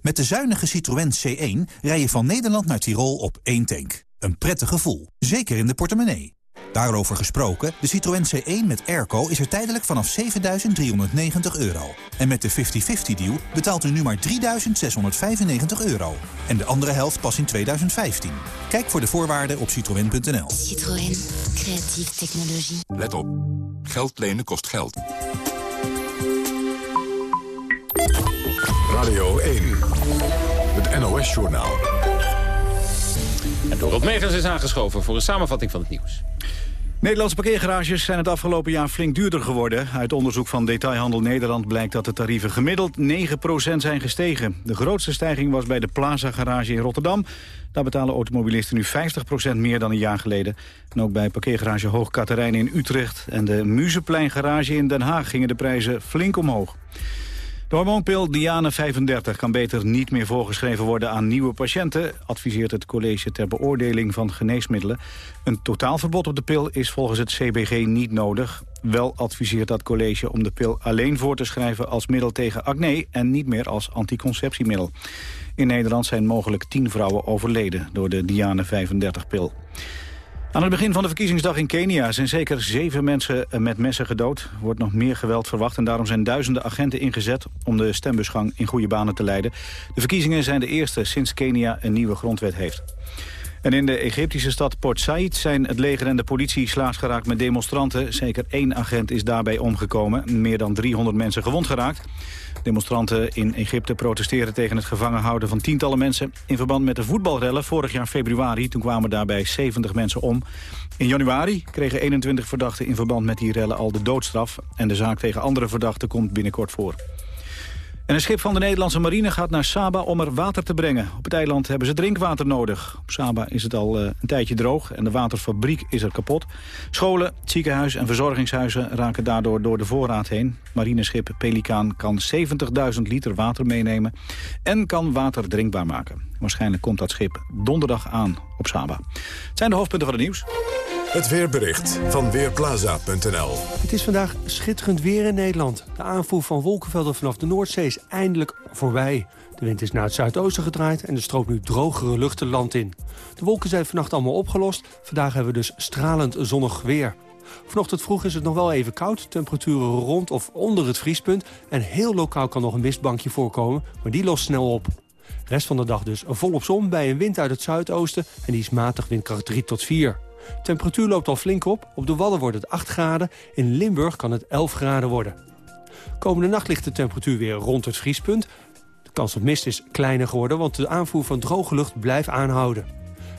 Met de zuinige Citroën C1 rij je van Nederland naar Tirol op één tank. Een prettig gevoel, zeker in de portemonnee. Daarover gesproken, de Citroën C1 met airco is er tijdelijk vanaf 7.390 euro. En met de 50-50-deal betaalt u nu maar 3.695 euro. En de andere helft pas in 2015. Kijk voor de voorwaarden op citroën.nl. Citroën. Creatieve technologie. Let op. Geld lenen kost geld. Radio 1. Het NOS-journaal. En Dorot Megens is aangeschoven voor een samenvatting van het nieuws. Nederlandse parkeergarages zijn het afgelopen jaar flink duurder geworden. Uit onderzoek van Detailhandel Nederland blijkt dat de tarieven gemiddeld 9% zijn gestegen. De grootste stijging was bij de Plaza Garage in Rotterdam. Daar betalen automobilisten nu 50% meer dan een jaar geleden. En ook bij parkeergarage Hoog Katerijn in Utrecht en de Museplein Garage in Den Haag gingen de prijzen flink omhoog. De hormoonpil Diane 35 kan beter niet meer voorgeschreven worden aan nieuwe patiënten, adviseert het college ter beoordeling van geneesmiddelen. Een totaalverbod op de pil is volgens het CBG niet nodig. Wel adviseert dat college om de pil alleen voor te schrijven als middel tegen acne en niet meer als anticonceptiemiddel. In Nederland zijn mogelijk 10 vrouwen overleden door de Diane 35-pil. Aan het begin van de verkiezingsdag in Kenia zijn zeker zeven mensen met messen gedood. Er wordt nog meer geweld verwacht en daarom zijn duizenden agenten ingezet om de stembusgang in goede banen te leiden. De verkiezingen zijn de eerste sinds Kenia een nieuwe grondwet heeft. En in de Egyptische stad Port Said zijn het leger en de politie slaags geraakt met demonstranten. Zeker één agent is daarbij omgekomen. Meer dan 300 mensen gewond geraakt. Demonstranten in Egypte protesteren tegen het gevangen houden van tientallen mensen... in verband met de voetbalrellen vorig jaar februari. Toen kwamen daarbij 70 mensen om. In januari kregen 21 verdachten in verband met die rellen al de doodstraf. En de zaak tegen andere verdachten komt binnenkort voor. En een schip van de Nederlandse marine gaat naar Saba om er water te brengen. Op het eiland hebben ze drinkwater nodig. Op Saba is het al uh, een tijdje droog en de waterfabriek is er kapot. Scholen, ziekenhuis en verzorgingshuizen raken daardoor door de voorraad heen. Marineschip Pelikaan kan 70.000 liter water meenemen en kan water drinkbaar maken. Waarschijnlijk komt dat schip donderdag aan op Saba. Het zijn de hoofdpunten van het nieuws. Het weerbericht van Weerplaza.nl Het is vandaag schitterend weer in Nederland. De aanvoer van wolkenvelden vanaf de Noordzee is eindelijk voorbij. De wind is naar het zuidoosten gedraaid en er stroomt nu drogere lucht het land in. De wolken zijn vannacht allemaal opgelost. Vandaag hebben we dus stralend zonnig weer. Vanochtend vroeg is het nog wel even koud. Temperaturen rond of onder het vriespunt. En heel lokaal kan nog een mistbankje voorkomen, maar die lost snel op. Rest van de dag dus volop zon bij een wind uit het zuidoosten. En die is matig windkracht 3 tot 4. Temperatuur loopt al flink op. Op de Wadden wordt het 8 graden. In Limburg kan het 11 graden worden. Komende nacht ligt de temperatuur weer rond het vriespunt. De kans op mist is kleiner geworden, want de aanvoer van droge lucht blijft aanhouden.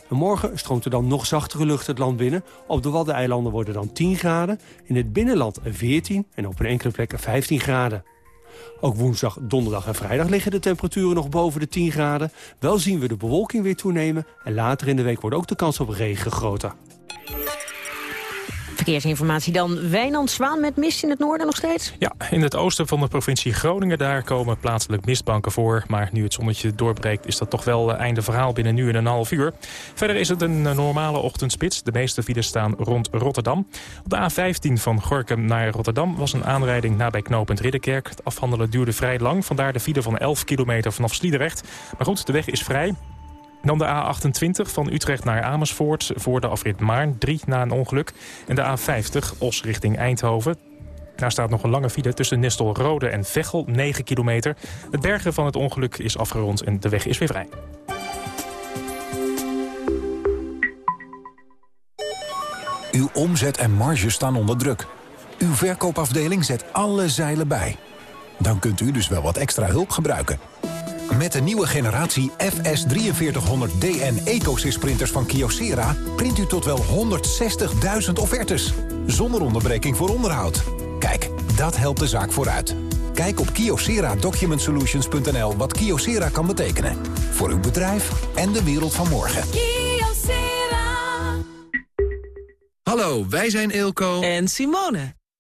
En morgen stroomt er dan nog zachtere lucht het land binnen. Op de Waddeneilanden worden dan 10 graden. In het binnenland 14 en op een enkele plek 15 graden. Ook woensdag, donderdag en vrijdag liggen de temperaturen nog boven de 10 graden. Wel zien we de bewolking weer toenemen. En later in de week wordt ook de kans op regen groter. Verkeersinformatie dan. Wijnand Zwaan met mist in het noorden nog steeds? Ja, in het oosten van de provincie Groningen... daar komen plaatselijk mistbanken voor. Maar nu het zonnetje doorbreekt is dat toch wel einde verhaal binnen nu en een half uur. Verder is het een normale ochtendspits. De meeste files staan rond Rotterdam. Op de A15 van Gorkum naar Rotterdam was een aanrijding nabij knooppunt Ridderkerk. Het afhandelen duurde vrij lang. Vandaar de file van 11 kilometer vanaf Sliedrecht. Maar goed, de weg is vrij. Dan de A28 van Utrecht naar Amersfoort voor de afrit Maarn, 3 na een ongeluk. En de A50 Os richting Eindhoven. Daar staat nog een lange file tussen Nestelrode en Veghel, 9 kilometer. Het bergen van het ongeluk is afgerond en de weg is weer vrij. Uw omzet en marge staan onder druk. Uw verkoopafdeling zet alle zeilen bij. Dan kunt u dus wel wat extra hulp gebruiken. Met de nieuwe generatie FS4300D en EcoSys printers van Kyocera... print u tot wel 160.000 offertes. Zonder onderbreking voor onderhoud. Kijk, dat helpt de zaak vooruit. Kijk op kyocera-documentsolutions.nl wat Kyocera kan betekenen. Voor uw bedrijf en de wereld van morgen. Hallo, wij zijn Eelco en Simone.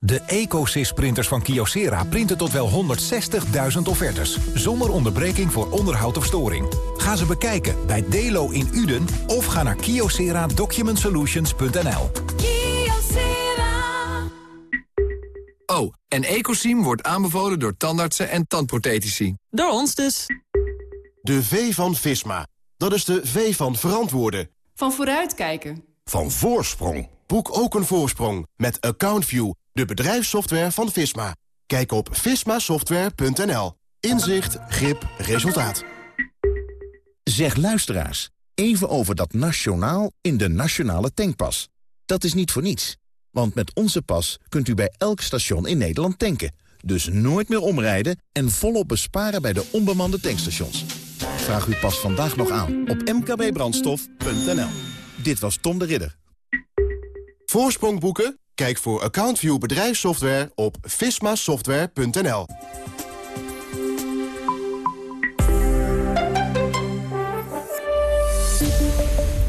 De EcoSys-printers van Kyocera printen tot wel 160.000 offertes. Zonder onderbreking voor onderhoud of storing. Ga ze bekijken bij Delo in Uden of ga naar kyocera-document-solutions.nl. Oh, en Ecosim wordt aanbevolen door tandartsen en tandprothetici. Door ons dus. De V van Visma. Dat is de V van verantwoorden. Van vooruitkijken. Van voorsprong. Boek ook een voorsprong met AccountView, de bedrijfssoftware van Visma. Kijk op vismasoftware.nl. Inzicht, grip, resultaat. Zeg luisteraars, even over dat nationaal in de nationale tankpas. Dat is niet voor niets. Want met onze pas kunt u bij elk station in Nederland tanken. Dus nooit meer omrijden en volop besparen bij de onbemande tankstations. Vraag uw pas vandaag nog aan op mkbbrandstof.nl. Dit was Tom de Ridder. Voorsprong boeken? Kijk voor AccountView bedrijfssoftware op vismasoftware.nl.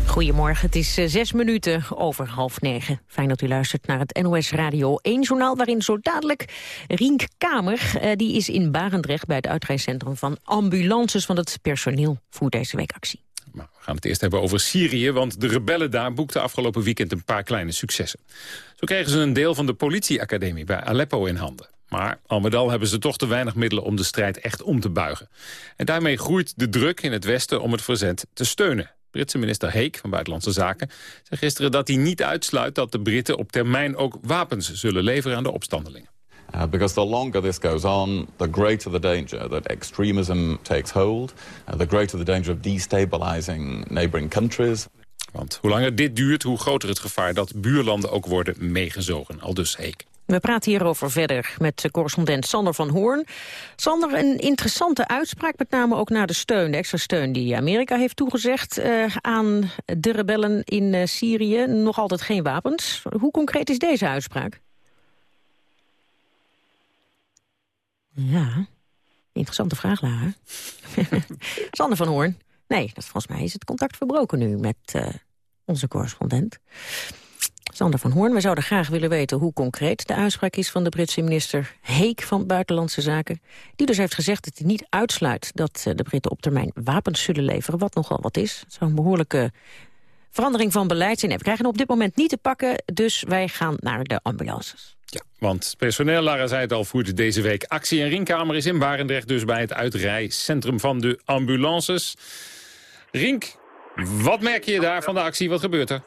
Goedemorgen, het is eh, zes minuten over half negen. Fijn dat u luistert naar het NOS Radio 1 journaal... waarin zo dadelijk Rienk Kamer, eh, die is in Barendrecht... bij het uitreiscentrum van ambulances van het personeel... voert deze week actie. Maar we gaan het eerst hebben over Syrië, want de rebellen daar boekten afgelopen weekend een paar kleine successen. Zo kregen ze een deel van de politieacademie bij Aleppo in handen. Maar al met al hebben ze toch te weinig middelen om de strijd echt om te buigen. En daarmee groeit de druk in het Westen om het verzet te steunen. Britse minister Heek van Buitenlandse Zaken zei gisteren dat hij niet uitsluit dat de Britten op termijn ook wapens zullen leveren aan de opstandelingen. Uh, because the longer this goes on, the greater the danger that extremism takes hold, uh, the greater the danger of destabilizing neighboring countries. Want hoe langer dit duurt, hoe groter het gevaar dat buurlanden ook worden meegezogen. Al dus Heek. We praten hierover verder met correspondent Sander van Hoorn. Sander, een interessante uitspraak, met name ook naar de steun, de extra steun die Amerika heeft toegezegd uh, aan de rebellen in uh, Syrië. Nog altijd geen wapens. Hoe concreet is deze uitspraak? Ja, interessante vraag, Lara. Sander van Hoorn. Nee, dat, volgens mij is het contact verbroken nu met uh, onze correspondent. Sander van Hoorn, wij zouden graag willen weten hoe concreet de uitspraak is van de Britse minister Heek van Buitenlandse Zaken. Die dus heeft gezegd dat hij niet uitsluit dat de Britten op termijn wapens zullen leveren, wat nogal wat is. Een behoorlijke verandering van beleid zijn. We krijgen op dit moment niet te pakken, dus wij gaan naar de ambulances. Ja, want personeel, Lara zei het al, voert deze week actie. En Rienkamer is in Barendrecht dus bij het uitrijcentrum van de ambulances. Rink, wat merk je daar van de actie? Wat gebeurt er?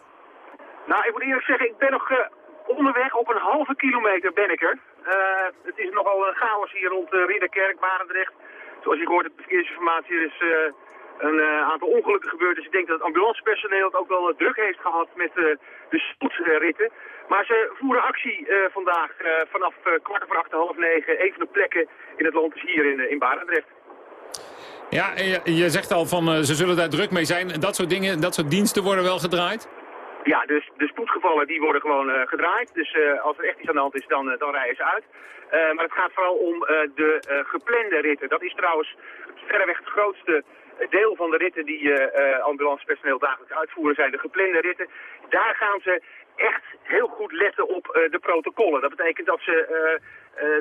Nou, ik moet eerlijk zeggen, ik ben nog uh, onderweg. Op een halve kilometer ben ik er. Uh, het is nogal een chaos hier rond uh, Ridderkerk, Barendrecht. Zoals je hoort, de verkeersinformatie er is een aantal ongelukken gebeurd. Dus ik denk dat het ambulancepersoneel het ook wel druk heeft gehad met de spoedritten. Maar ze voeren actie vandaag vanaf kwart over acht, half negen. Een van de plekken in het land is hier in, in Barendrecht. Ja, je, zegt al van ze zullen daar druk mee zijn. Dat soort dingen, dat soort diensten worden wel gedraaid? Ja, dus de spoedgevallen die worden gewoon uh, gedraaid. Dus uh, als er echt iets aan de hand is, dan, dan rijden ze uit. maar het gaat vooral om de geplande ritten. Dat is trouwens verreweg het grootste deel van de ritten die ambulancepersoneel dagelijks uitvoeren zijn. De geplande ritten. Daar gaan ze echt heel goed letten op de protocollen. Dat betekent dat ze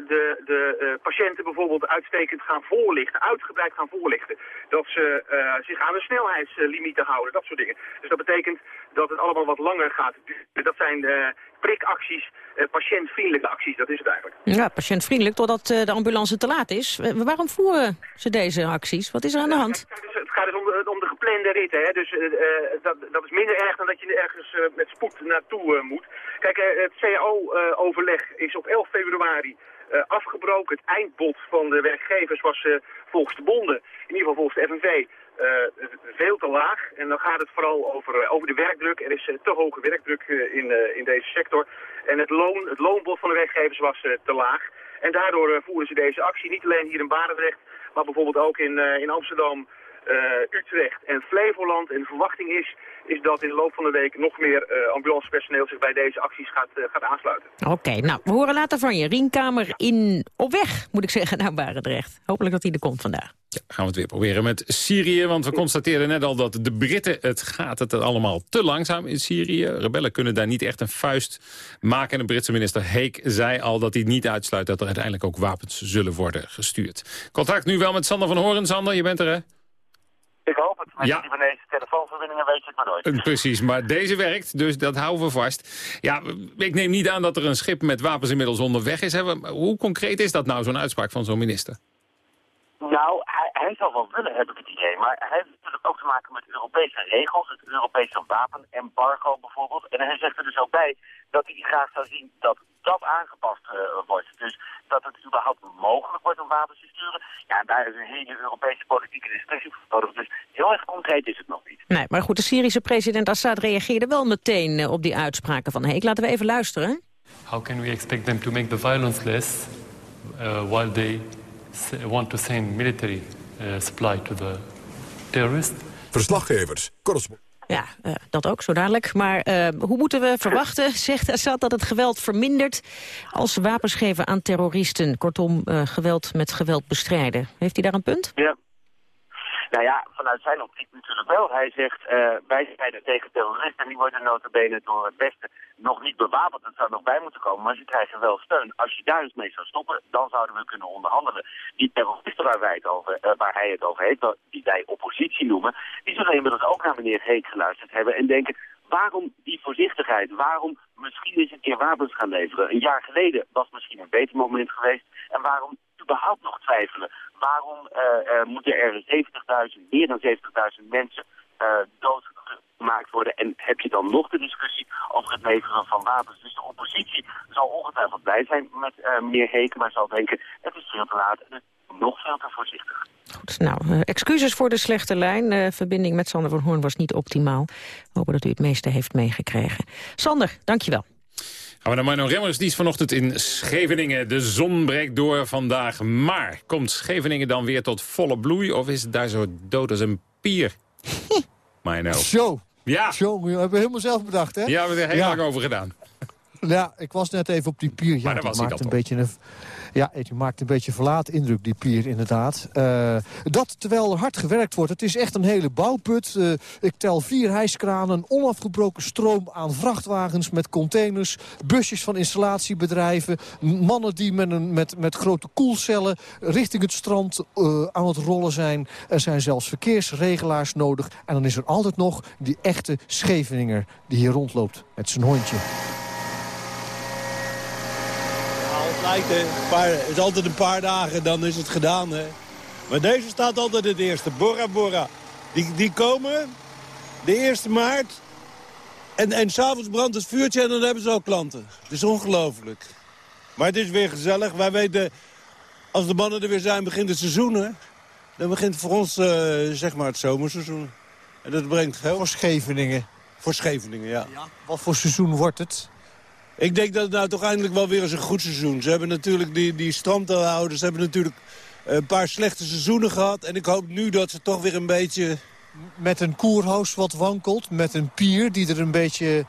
de, de patiënten bijvoorbeeld uitstekend gaan voorlichten, uitgebreid gaan voorlichten. Dat ze zich aan de snelheidslimieten houden, dat soort dingen. Dus dat betekent dat het allemaal wat langer gaat duren. Dat zijn prikacties, patiëntvriendelijke acties, dat is het eigenlijk. Ja, patiëntvriendelijk totdat de ambulance te laat is. waarom voeren ze deze acties? Wat is er aan de hand? Het gaat dus, het gaat dus om, de, om de geplande ritten. Hè? Dus dat, dat is minder erg dan dat je ergens met spoed naartoe moet. Kijk, het CAO-overleg is op 11 februari afgebroken. Het eindbod van de werkgevers was volgens de bonden, in ieder geval volgens de FNV, veel te laag. En dan gaat het vooral over, over de werkdruk. Er is te hoge werkdruk in, in deze sector. En het, loon, het loonbod van de werkgevers was te laag. En daardoor voeren ze deze actie niet alleen hier in Barendrecht, maar bijvoorbeeld ook in, in Amsterdam, eh, Utrecht en Flevoland. En de verwachting is, is dat in de loop van de week nog meer eh, ambulancepersoneel zich bij deze acties gaat, eh, gaat aansluiten. Oké, nou, we horen later van je. Rienkamer in, op weg, moet ik zeggen, naar Barendrecht. Hopelijk dat hij er komt vandaag. Gaan we het weer proberen met Syrië. Want we constateerden net al dat de Britten... het gaat het allemaal te langzaam in Syrië. Rebellen kunnen daar niet echt een vuist maken. En de Britse minister Heek zei al dat hij niet uitsluit... dat er uiteindelijk ook wapens zullen worden gestuurd. Contact nu wel met Sander van Horen. Sander, je bent er, hè? Ik hoop het. Met Ja. die Libanese telefoonverbindingen weet je het maar nooit. Eh, Precies, maar deze werkt, dus dat houden we vast. Ja, ik neem niet aan dat er een schip met wapens inmiddels onderweg is. Hè? Hoe concreet is dat nou, zo'n uitspraak van zo'n minister? Nou, hij, hij zou wel willen, heb ik het idee. Maar hij heeft natuurlijk ook te maken met Europese regels. Het Europese wapenembargo bijvoorbeeld. En hij zegt er dus ook bij dat hij graag zou zien dat dat aangepast eh, wordt. Dus dat het überhaupt mogelijk wordt om wapens te sturen. Ja, en daar is een hele Europese politieke discussie voor nodig. Dus heel erg concreet is het nog niet. Nee, maar goed, de Syrische president Assad reageerde wel meteen eh, op die uitspraken van Heek. Laten we even luisteren. How can we expect them to make the violence less uh, while they want to send military uh, supply to the terrorists? Verslaggevers, correspondenten. Ja, eh, dat ook, zo dadelijk. Maar eh, hoe moeten we verwachten, zegt Assad, dat het geweld vermindert... als ze wapens geven aan terroristen? Kortom, eh, geweld met geweld bestrijden. Heeft hij daar een punt? Ja. Nou ja, vanuit zijn optiek natuurlijk wel. Hij zegt, eh wij strijden tegen terroristen. Die worden notabene door het Westen nog niet bewapend. Dat zou nog bij moeten komen, maar ze krijgen wel steun. Als je daar eens mee zou stoppen, dan zouden we kunnen onderhandelen. Die terroristen waar, wij het over, eh, waar hij het over heeft, die wij oppositie noemen... die zullen inmiddels ook naar meneer Heek geluisterd hebben en denken... Waarom die voorzichtigheid? Waarom misschien eens een keer wapens gaan leveren? Een jaar geleden was misschien een beter moment geweest. En waarom überhaupt nog twijfelen? Waarom eh, eh, moeten er 70.000, meer dan 70.000 mensen eh, doodgemaakt worden? En heb je dan nog de discussie over het leveren van wapens? Dus de oppositie zal ongetwijfeld blij zijn met eh, meneer Heken, maar zal denken het is veel te laat en het is nog veel te voorzichtig. Goed, nou, eh, excuses voor de slechte lijn. Eh, verbinding met Sander van Hoorn was niet optimaal. Hopen dat u het meeste heeft meegekregen. Sander, dankjewel. Gaan we naar Mino Remmers, die is vanochtend in Scheveningen. De zon breekt door vandaag, maar komt Scheveningen dan weer tot volle bloei... of is het daar zo dood als een pier? Mino. Zo. Ja. We hebben we helemaal zelf bedacht, hè? Ja, we hebben er heel lang over gedaan. Ja, ik was net even op die pier. Ja, Maar die was maakt een beetje een, ja, die maakt een beetje verlaat indruk, die pier, inderdaad. Eh, dat terwijl er hard gewerkt wordt. Het is echt een hele bouwput. Eh, ik tel vier hijskranen, onafgebroken stroom aan vrachtwagens met containers... busjes van installatiebedrijven, mannen die met, een, met, met grote koelcellen... richting het strand eh, aan het rollen zijn. Er zijn zelfs verkeersregelaars nodig. En dan is er altijd nog die echte Scheveninger die hier rondloopt met zijn hondje. Ja, het lijkt, hè. Paar- het is altijd een paar dagen, dan is het gedaan. Hè. Maar deze staat altijd het eerste. Bora Bora. Die, die komen de 1 maart. En, en s'avonds brandt het vuurtje en dan hebben ze al klanten. Het is ongelooflijk. Maar het is weer gezellig. Wij weten, als de mannen er weer zijn, begint het seizoen. Hè. Dan begint voor ons eh, zeg maar het zomerseizoen. En dat brengt heel... Voor Scheveningen. Voor Scheveningen, ja. Wat voor seizoen wordt het? Ik denk dat het nou toch eindelijk wel weer eens een goed seizoen. Ze hebben natuurlijk die, die strandhouders hebben natuurlijk een paar slechte seizoenen gehad. En ik hoop nu dat ze toch weer een beetje... Met een koerhuis wat wankelt, met een pier die er een beetje, een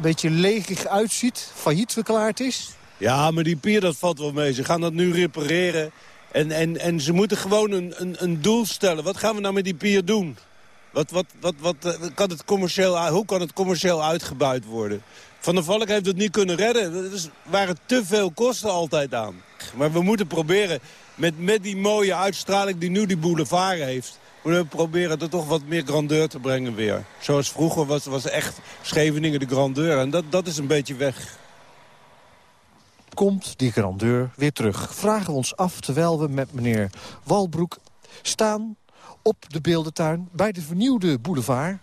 beetje leegig uitziet, failliet verklaard is. Ja, maar die pier dat valt wel mee. Ze gaan dat nu repareren. En, en, en ze moeten gewoon een, een, een doel stellen. Wat gaan we nou met die pier doen? Wat, wat, wat, wat, eh, kan het commercieel, hoe kan het commercieel uitgebuit worden? Van der Valk heeft het niet kunnen redden. Er is- waren te veel kosten altijd aan. Maar we moeten proberen, met, met die mooie uitstraling die nu die boulevard heeft... moeten we proberen er toch wat meer grandeur te brengen weer. Zoals vroeger was, was echt Scheveningen de grandeur. En dat, dat is een beetje weg. Komt die grandeur weer terug? Vragen we ons af terwijl we met meneer Walbroek staan op de beeldentuin bij de vernieuwde boulevard.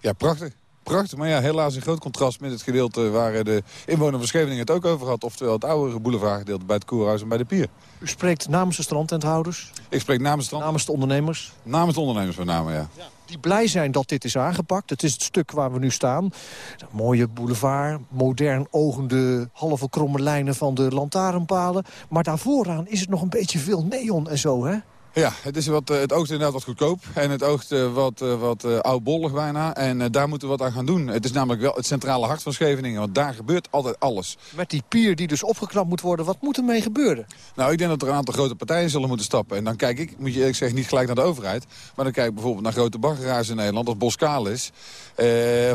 Ja, prachtig. Prachtig, maar ja, helaas in groot contrast met het gedeelte waar eh, de inwoner van Scheveningen het ook over had. Oftewel het oude boulevardgedeelte bij het Koerhuis en bij de Pier. U spreekt namens de strandtenthouders? Ik spreek namens de strand... Namens de ondernemers? Namens de ondernemers met name, ja. Die blij zijn dat dit is aangepakt. Het is het stuk waar we nu staan. Een mooie boulevard, modern ogende halve kromme lijnen van de lantaarnpalen. Maar daarvooraan is het nog een beetje veel neon en zo, hè? Ja, het, is wat, eh, het oogt inderdaad wat goedkoop. En het oogt eh, wat, uh, wat oudbollig bijna. En daar moeten we wat aan gaan doen. Het is namelijk wel het centrale hart van Scheveningen. Want daar gebeurt altijd alles. Met die pier die dus opgeknapt moet worden, wat moet er mee gebeuren? Nou, ik denk dat er een aantal grote partijen zullen moeten stappen. En dan kijk ik, moet je eerlijk zeggen, niet gelijk naar de overheid. Maar dan kijk ik bijvoorbeeld naar grote baggarages in Nederland. Als Boskalis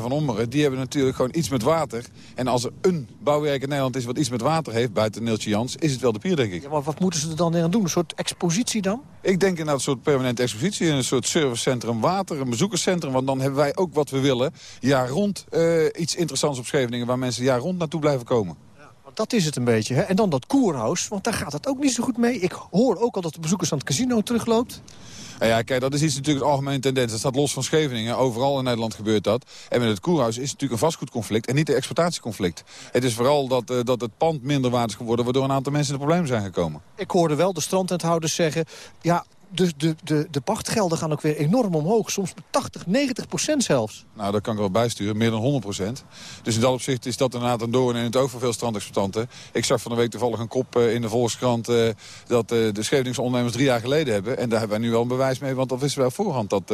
van Ommeren. Die hebben natuurlijk gewoon iets met water. En als er een bouwwerk in Nederland is wat iets met water heeft... buiten Neeltje Jans, is het wel de pier, denk ik. Ja, maar wat moeten ze er dan aan doen? Een soort expositie dan? Ik denk inderdaad een soort permanente expositie. Een soort servicecentrum water, een bezoekerscentrum. Want dan hebben wij ook wat we willen. Jaar rond uh, iets interessants op Scheveningen... waar mensen jaar rond naartoe blijven komen. Dat is het een beetje. Hè? En dan dat koerhuis, want daar gaat het ook niet zo goed mee. Ik hoor ook al dat de bezoekers aan het casino terugloopt. Nou ja, kijk, dat is iets natuurlijk een algemene tendens. Dat staat los van Scheveningen. Overal in Nederland gebeurt dat. En met het koerhuis is het natuurlijk een vastgoedconflict en niet een exploitatieconflict. Het is vooral dat, uh, dat het pand minder waard is geworden... waardoor een aantal mensen in de problemen zijn gekomen. Ik hoorde wel de strandtenthouders zeggen... ja, dus de, de, de pachtgelden gaan ook weer enorm omhoog. Soms 80, 90 procent zelfs. Nou, dat kan ik wel bijsturen. Meer dan 100 procent. Dus in dat opzicht is dat inderdaad een doorn in het oog voor veel strandexploitanten. Ik zag van de week toevallig een kop in de Volkskrant... Uh, dat uh, de Scheveningse ondernemers drie jaar geleden hebben. En daar hebben wij nu wel een bewijs mee. Want dat wisten wij voorhand dat,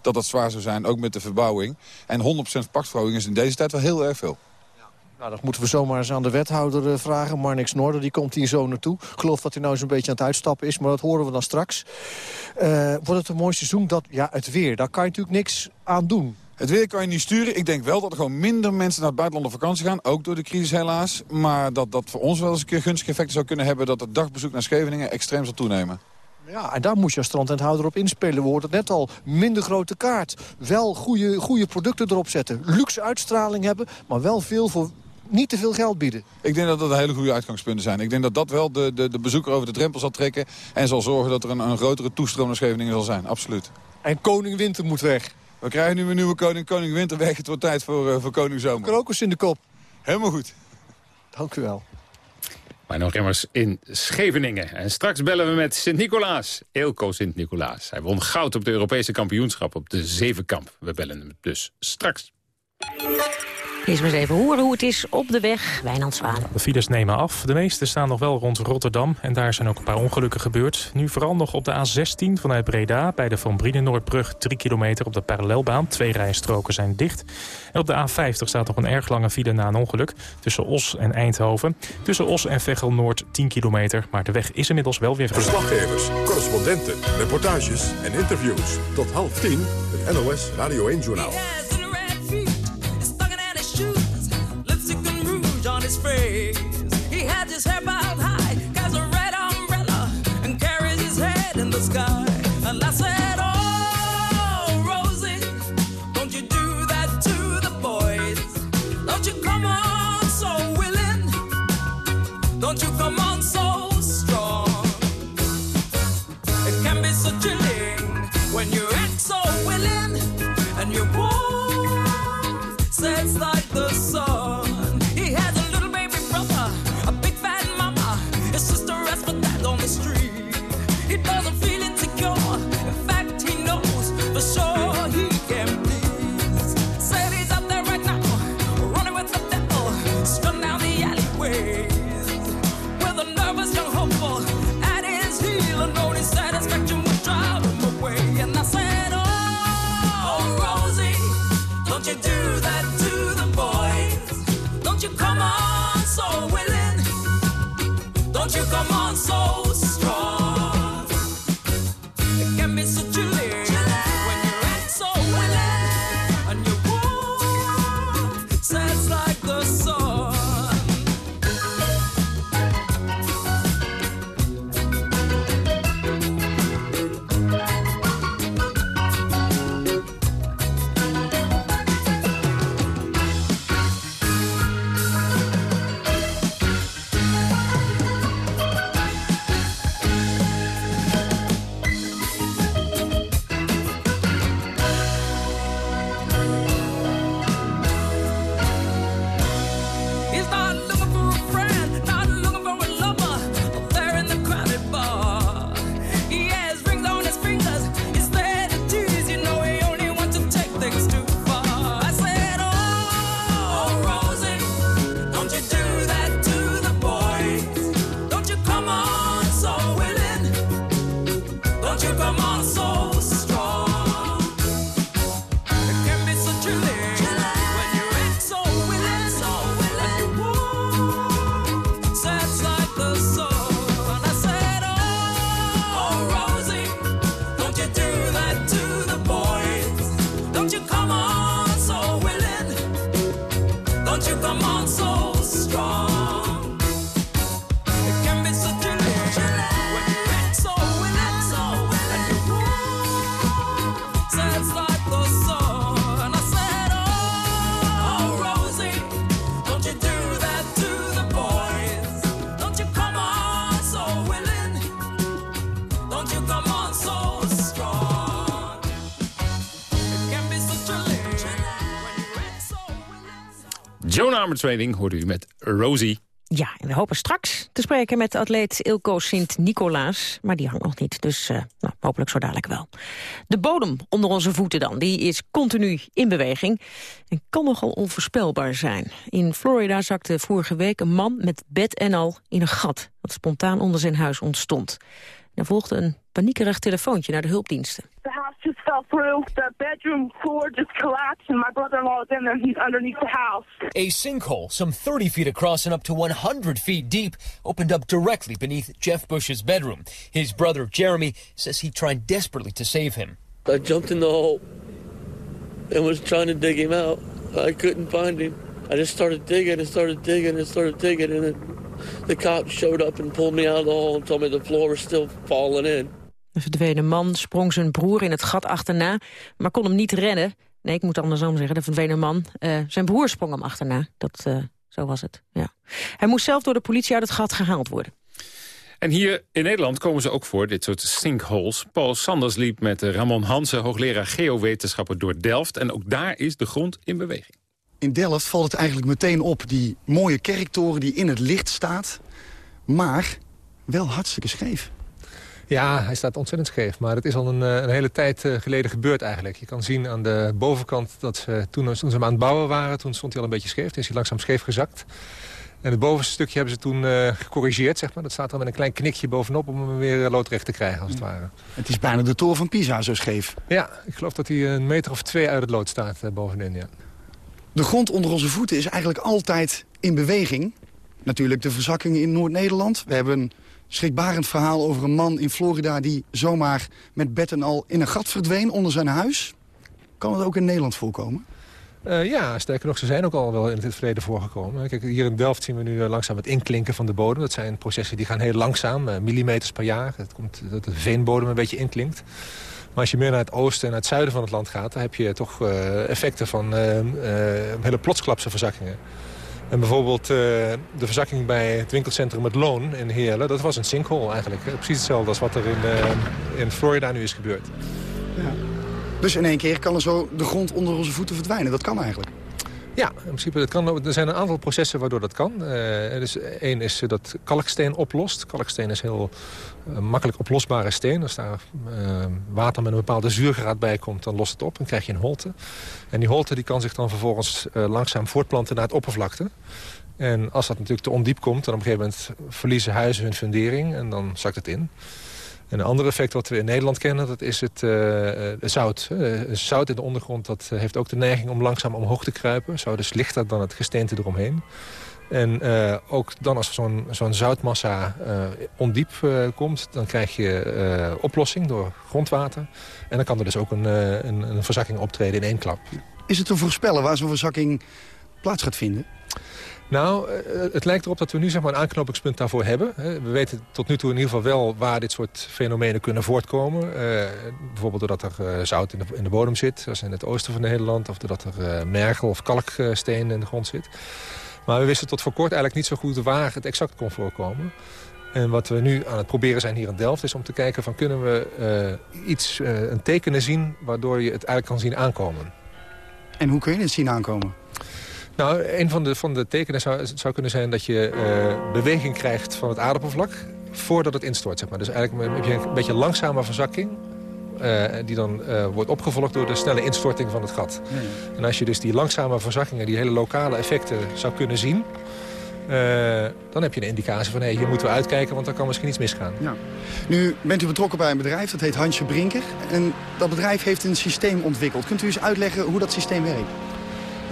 dat dat zwaar zou zijn. Ook met de verbouwing. En 100 procent pachtverhoging is in deze tijd wel heel erg veel. Nou, dat moeten we zomaar eens aan de wethouder uh, vragen. Marnix Noorder, die komt hier zo naartoe. Ik geloof dat hij nou zo'n beetje aan het uitstappen is, maar dat horen we dan straks. Uh, wordt het een mooi seizoen? Dat, ja, het weer, daar kan je natuurlijk niks aan doen. Het weer kan je niet sturen. Ik denk wel dat er gewoon minder mensen naar het buitenland op vakantie gaan. Ook door de crisis helaas. Maar dat dat voor ons wel eens een keer gunstige effecten zou kunnen hebben... dat het dagbezoek naar Scheveningen extreem zal toenemen. Ja, en daar moet je als strandhouder op inspelen. We hoorden het net al, minder grote kaart. Wel goede, goede producten erop zetten. Luxe uitstraling hebben, maar wel veel voor niet te veel geld bieden. Ik denk dat dat hele goede uitgangspunten zijn. Ik denk dat dat wel de, de, de bezoeker over de drempel zal trekken... en zal zorgen dat er een, een grotere toestroom naar Scheveningen zal zijn. Absoluut. En Koning Winter moet weg. We krijgen nu een nieuwe koning. Koning Winter weg. Het wordt tijd voor, uh, voor Koning Zomer. Krokus in de kop. Helemaal goed. Dank u wel. Maar nog immers in Scheveningen. En straks bellen we met Sint-Nicolaas. Eelco Sint-Nicolaas. Hij won goud op de Europese kampioenschap op de Zevenkamp. We bellen hem dus straks. Eens maar eens even horen hoe het is op de weg. Wijnand Zwaan. De files nemen af. De meeste staan nog wel rond Rotterdam. En daar zijn ook een paar ongelukken gebeurd. Nu vooral nog op de A16 vanuit Breda. Bij de Van Brienenoordbrug 3 kilometer op de parallelbaan. Twee rijstroken zijn dicht. En op de A50 staat nog een erg lange file na een ongeluk. Tussen Os en Eindhoven. Tussen Os en Veghel Noord 10 kilometer. Maar de weg is inmiddels wel weer vrij. Verslaggevers, correspondenten, reportages en interviews. Tot half tien het NOS Radio 1-journaal. his you come Training hoorde u met Rosie. Ja, en we hopen straks te spreken met atleet Ilko Sint-Nicolaas. Maar die hangt nog niet, dus uh, nou, hopelijk zo dadelijk wel. De bodem onder onze voeten dan, die is continu in beweging. En kan nogal onvoorspelbaar zijn. In Florida zakte vorige week een man met bed en al in een gat... dat spontaan onder zijn huis ontstond. Er volgde een paniekerig telefoontje naar de hulpdiensten. The house just fell through. The bedroom floor just collapsed and my brother-in-law is in there. He's underneath the house. A sinkhole, some 30 feet across and up to 100 feet deep, opened up directly beneath Jeff Bush's bedroom. His brother, Jeremy, says he tried desperately to save him. I jumped in the hole and was trying to dig him out. I couldn't find him. I just started digging and started digging and started digging and then the cops showed up and pulled me out of the hole and told me the floor was still falling in. De verdwenen man sprong zijn broer in het gat achterna, maar kon hem niet rennen. Nee, ik moet andersom zeggen, de verdwenen man. Uh, zijn broer sprong hem achterna. Dat, uh, zo was het, ja. Hij moest zelf door de politie uit het gat gehaald worden. En hier in Nederland komen ze ook voor, dit soort sinkholes. Paul Sanders liep met Ramon Hansen, hoogleraar geowetenschappen, door Delft. En ook daar is de grond in beweging. In Delft valt het eigenlijk meteen op, die mooie kerktoren die in het licht staat. Maar wel hartstikke scheef. Ja, hij staat ontzettend scheef. Maar het is al een, een hele tijd eh, geleden gebeurd eigenlijk. Je kan zien aan de bovenkant dat ze toen, toen ze hem aan het bouwen waren... toen stond hij al een beetje scheef. Toen is hij langzaam scheef gezakt. En het bovenste stukje hebben ze toen uh, gecorrigeerd, zeg maar. Dat staat er met een klein knikje bovenop om hem weer loodrecht te krijgen, als het ware. Het is bijna de toren van Pisa zo scheef. Ja, ik geloof dat hij een meter of twee uit het lood staat uh, bovenin, ja. De grond onder onze voeten is eigenlijk altijd in beweging. Natuurlijk de verzakkingen in Noord-Nederland. We hebben een schrikbarend verhaal over een man in Florida... die zomaar met bed en al in een gat verdween onder zijn huis. Kan het ook in Nederland voorkomen? Uh, ja, sterker nog, ze zijn ook al wel in het verleden voorgekomen. Kijk, hier in Delft zien we nu langzaam het inklinken van de bodem. Dat zijn processen die gaan heel langzaam, uh, millimeters per jaar. Het komt dat de veenbodem een beetje inklinkt. Maar als je meer naar het oosten en naar het zuiden van het land gaat... dan heb je toch effecten van hele plotsklapse verzakkingen. En bijvoorbeeld de verzakking bij het winkelcentrum Het Loon in Heerlen... dat was een sinkhole eigenlijk. Precies hetzelfde als wat er in, in Florida nu is gebeurd. Ja. Dus in één keer kan er zo de grond onder onze voeten verdwijnen. Dat kan eigenlijk. Ja, in principe dat kan, er zijn een aantal processen waardoor dat kan. Uh, dus is dat kalksteen oplost. Kalksteen is heel uh, makkelijk oplosbare steen. Als daar uh, water met een bepaalde zuurgraad bij komt, dan lost het op. Dan krijg je een holte. En die holte die kan zich dan vervolgens langzaam voortplanten naar het oppervlakte. En als dat natuurlijk te ondiep komt, dan op een gegeven moment verliezen huizen hun fundering. En dan zakt het in. En een ander effect wat we in Nederland kennen, dat is het, uh, zout. Uh, zout in de ondergrond dat heeft ook de neiging om langzaam omhoog te kruipen. Zout is lichter dan het gesteente eromheen. En ook dan als zo'n zo'n zoutmassa ondiep komt, dan krijg je oplossing door grondwater. En dan kan er dus ook een, een, een verzakking optreden in één klap. Is het te voorspellen waar zo'n verzakking plaats gaat vinden? Nou, het lijkt erop dat we nu zeg maar, een aanknopingspunt daarvoor hebben. We weten tot nu toe in ieder geval wel waar dit soort fenomenen kunnen voortkomen. Uh, bijvoorbeeld doordat er zout in de, in de, bodem zit, zoals in het oosten van Nederland. Of doordat er mergel of kalksteen in de grond zit. Maar we wisten tot voor kort eigenlijk niet zo goed waar het exact kon voorkomen. En wat we nu aan het proberen zijn hier in Delft... is om te kijken van kunnen we iets, een tekenen zien... waardoor je het eigenlijk kan zien aankomen. En hoe kun je het zien aankomen? Nou, een van de, van de tekenen zou, zou kunnen zijn dat je uh, beweging krijgt van het aardoppervlak voordat het instort. Zeg maar. Dus eigenlijk heb je een beetje langzame verzakking. Uh, die dan uh, wordt opgevolgd door de snelle instorting van het gat. En als je dus die langzame verzakkingen, die hele lokale effecten zou kunnen zien... dan heb je een indicatie van, hé, hey, hier moeten we uitkijken, want dan kan misschien iets misgaan. Ja. Nu bent u betrokken bij een bedrijf, dat heet Hansje Brinker. En dat bedrijf heeft een systeem ontwikkeld. Kunt u eens uitleggen hoe dat systeem werkt?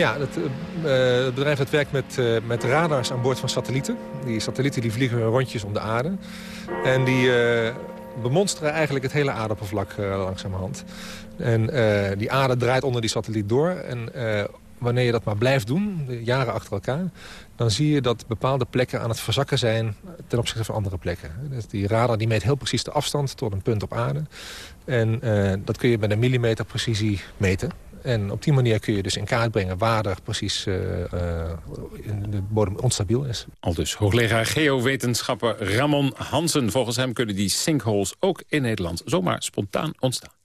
Ja, het, uh, het bedrijf dat werkt met, uh, met radars aan boord van satellieten. Die satellieten die vliegen rondjes om de aarde. En die bemonsteren eigenlijk het hele aardoppervlak langzamerhand. En die aarde draait onder die satelliet door. En wanneer je dat maar blijft doen, jaren achter elkaar... dan zie je dat bepaalde plekken aan het verzakken zijn ten opzichte van andere plekken. Dus die radar die meet heel precies de afstand tot een punt op aarde. En dat kun je met een millimeter precisie meten. En op die manier kun je dus in kaart brengen waar er precies uh, de bodem onstabiel is. Al dus hoogleraar geowetenschapper Ramon Hansen. Volgens hem kunnen die sinkholes ook in Nederland zomaar spontaan ontstaan.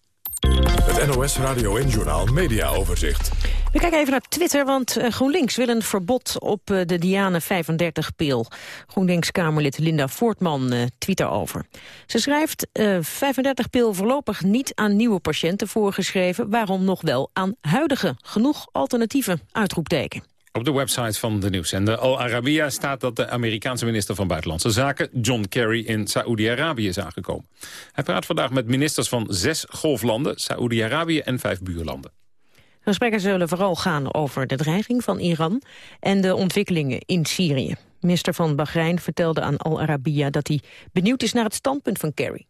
Het NOS Radio en Journaal Media Overzicht. We kijken even naar Twitter, want eh, GroenLinks wil een verbod op eh, de Diane 35-pil. GroenLinks-Kamerlid Linda Voortman uh, tweet daarover. Ze schrijft, 35-pil voorlopig niet aan nieuwe patiënten voorgeschreven. Waarom nog wel aan huidige? Genoeg alternatieven, uitroepteken. Op de website van de nieuwszender Al Arabiya staat dat de Amerikaanse minister van Buitenlandse Zaken John Kerry in Saoedi-Arabië is aangekomen. Hij praat vandaag met ministers van zes golflanden, Saoedi-Arabië en vijf buurlanden. De gesprekken zullen vooral gaan over de dreiging van Iran en de ontwikkelingen in Syrië. Minister van Bahrein vertelde aan Al Arabiya dat hij benieuwd is naar het standpunt van Kerry.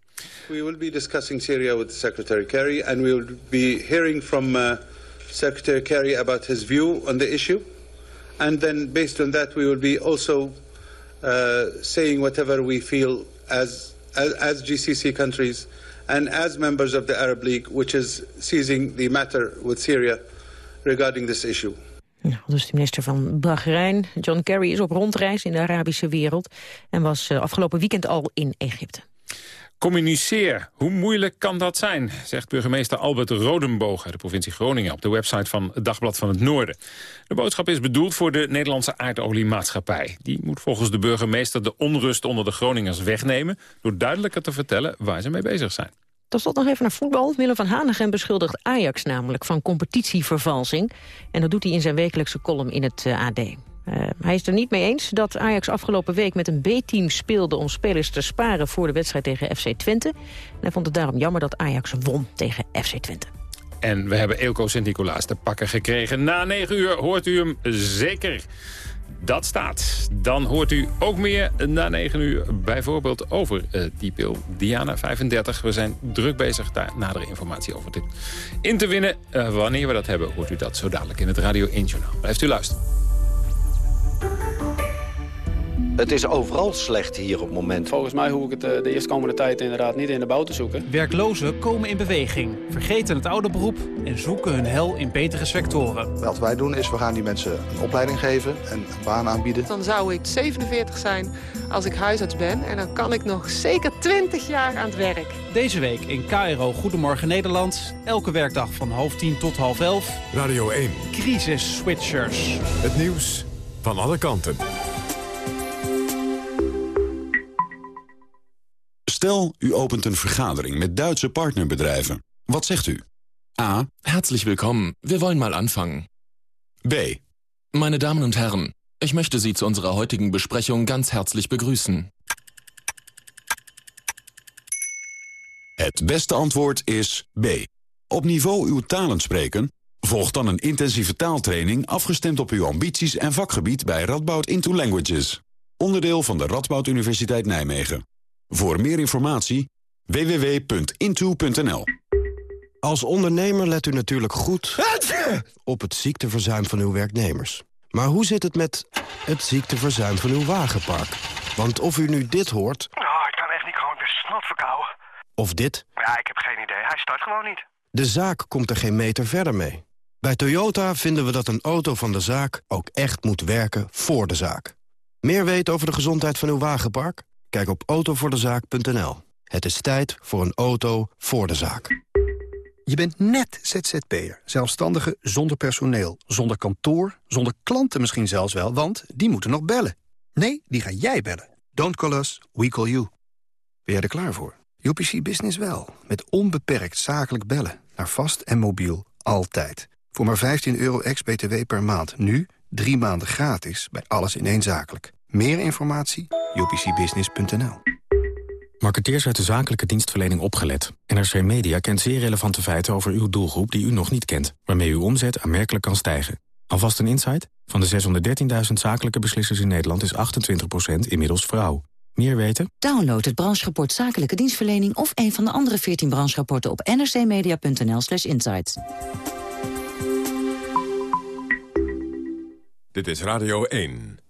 We will be discussing Syria with Secretary Kerry and we will be hearing from uh, Secretary Kerry about his view on the issue. And then based on that we will be also uh, saying whatever we feel as, as, as GCC countries and as members of the Arab League, which is seizing the matter with Syria regarding this issue. Ja, dus de minister van Bahrein, John Kerry, is op rondreis in de Arabische wereld... en was uh, afgelopen weekend al in Egypte. Communiceer, hoe moeilijk kan dat zijn, zegt burgemeester Albert Rodenboog de provincie Groningen op de website van het Dagblad van het Noorden. De boodschap is bedoeld voor de Nederlandse aardoliemaatschappij. Die moet volgens de burgemeester de onrust onder de Groningers wegnemen door duidelijker te vertellen waar ze mee bezig zijn. Tot slot nog even naar voetbal. Willem van Hanegem beschuldigt Ajax namelijk van competitievervalsing. En dat doet hij in zijn wekelijkse column in het uh, AD. Uh, hij is er niet mee eens dat Ajax afgelopen week met een B-team speelde... om spelers te sparen voor de wedstrijd tegen FC Twente. En hij vond het daarom jammer dat Ajax won tegen FC Twente. En we hebben Eelco Sint-Nicolaas te pakken gekregen. Na 9 uur hoort u hem zeker. Dat staat. Dan hoort u ook meer na 9 uur bijvoorbeeld over uh, die pil Diana 35. We zijn druk bezig daar nadere informatie over te, in te winnen. Uh, wanneer we dat hebben, hoort u dat zo dadelijk in het Radio 1 Journaal. Blijft u luisteren. Het is overal slecht hier op het moment. Volgens mij hoef ik het de eerstkomende tijd inderdaad niet in de bouw te zoeken. Werklozen komen in beweging, vergeten het oude beroep en zoeken hun hel in betere sectoren. Wat wij doen is, we gaan die mensen een opleiding geven en een baan aanbieden. Dan zou ik 47 zijn als ik huisarts ben en dan kan ik nog zeker 20 jaar aan het werk. Deze week in KRO Goedemorgen Nederland. Elke werkdag van half tien tot half elf. Radio 1. Crisis Switchers. Het nieuws van alle kanten. Stel, u opent een vergadering met Duitse partnerbedrijven. Wat zegt u? A. Herzlich willkommen. Wir wollen mal anfangen. B. Meine Damen und Herren, ich möchte Sie zu unserer heutigen Besprechung ganz herzlich begrüßen. Het beste antwoord is B. Op niveau uw talen spreken? Volg dan een intensieve taaltraining afgestemd op uw ambities en vakgebied bij Radboud Into Languages. Onderdeel van de Radboud Universiteit Nijmegen. Voor meer informatie www.into.nl Als ondernemer let u natuurlijk goed op het ziekteverzuim van uw werknemers. Maar hoe zit het met het ziekteverzuim van uw wagenpark? Want of u nu dit hoort... Oh, ik kan echt niet gewoon, ben snot verkouden. Of dit... Ja, ik heb geen idee. Hij start gewoon niet. De zaak komt er geen meter verder mee. Bij Toyota vinden we dat een auto van de zaak ook echt moet werken voor de zaak. Meer weten over de gezondheid van uw wagenpark? Kijk op autovoordezaak.nl. Het is tijd voor een auto voor de zaak. Je bent net ZZP'er, zelfstandige zonder personeel, zonder kantoor, zonder klanten misschien zelfs wel, want die moeten nog bellen. Nee, die ga jij bellen. Don't call us, we call you. Ben jij er klaar voor? UPC Business wel, met onbeperkt zakelijk bellen, naar vast en mobiel, altijd. Voor maar 15 euro ex-BTW per maand, nu drie maanden gratis, bij alles in één zakelijk. Meer informatie? upcbusiness.nl Marketeers uit de zakelijke dienstverlening opgelet. NRC Media kent zeer relevante feiten over uw doelgroep die u nog niet kent, waarmee uw omzet aanmerkelijk kan stijgen. Alvast een insight? Van de 613.000 zakelijke beslissers in Nederland is 28% inmiddels vrouw. Meer weten? Download het brancherapport Zakelijke Dienstverlening... of een van de andere 14 brancherapporten op nrcmedia.nl slash insights. Dit is Radio 1.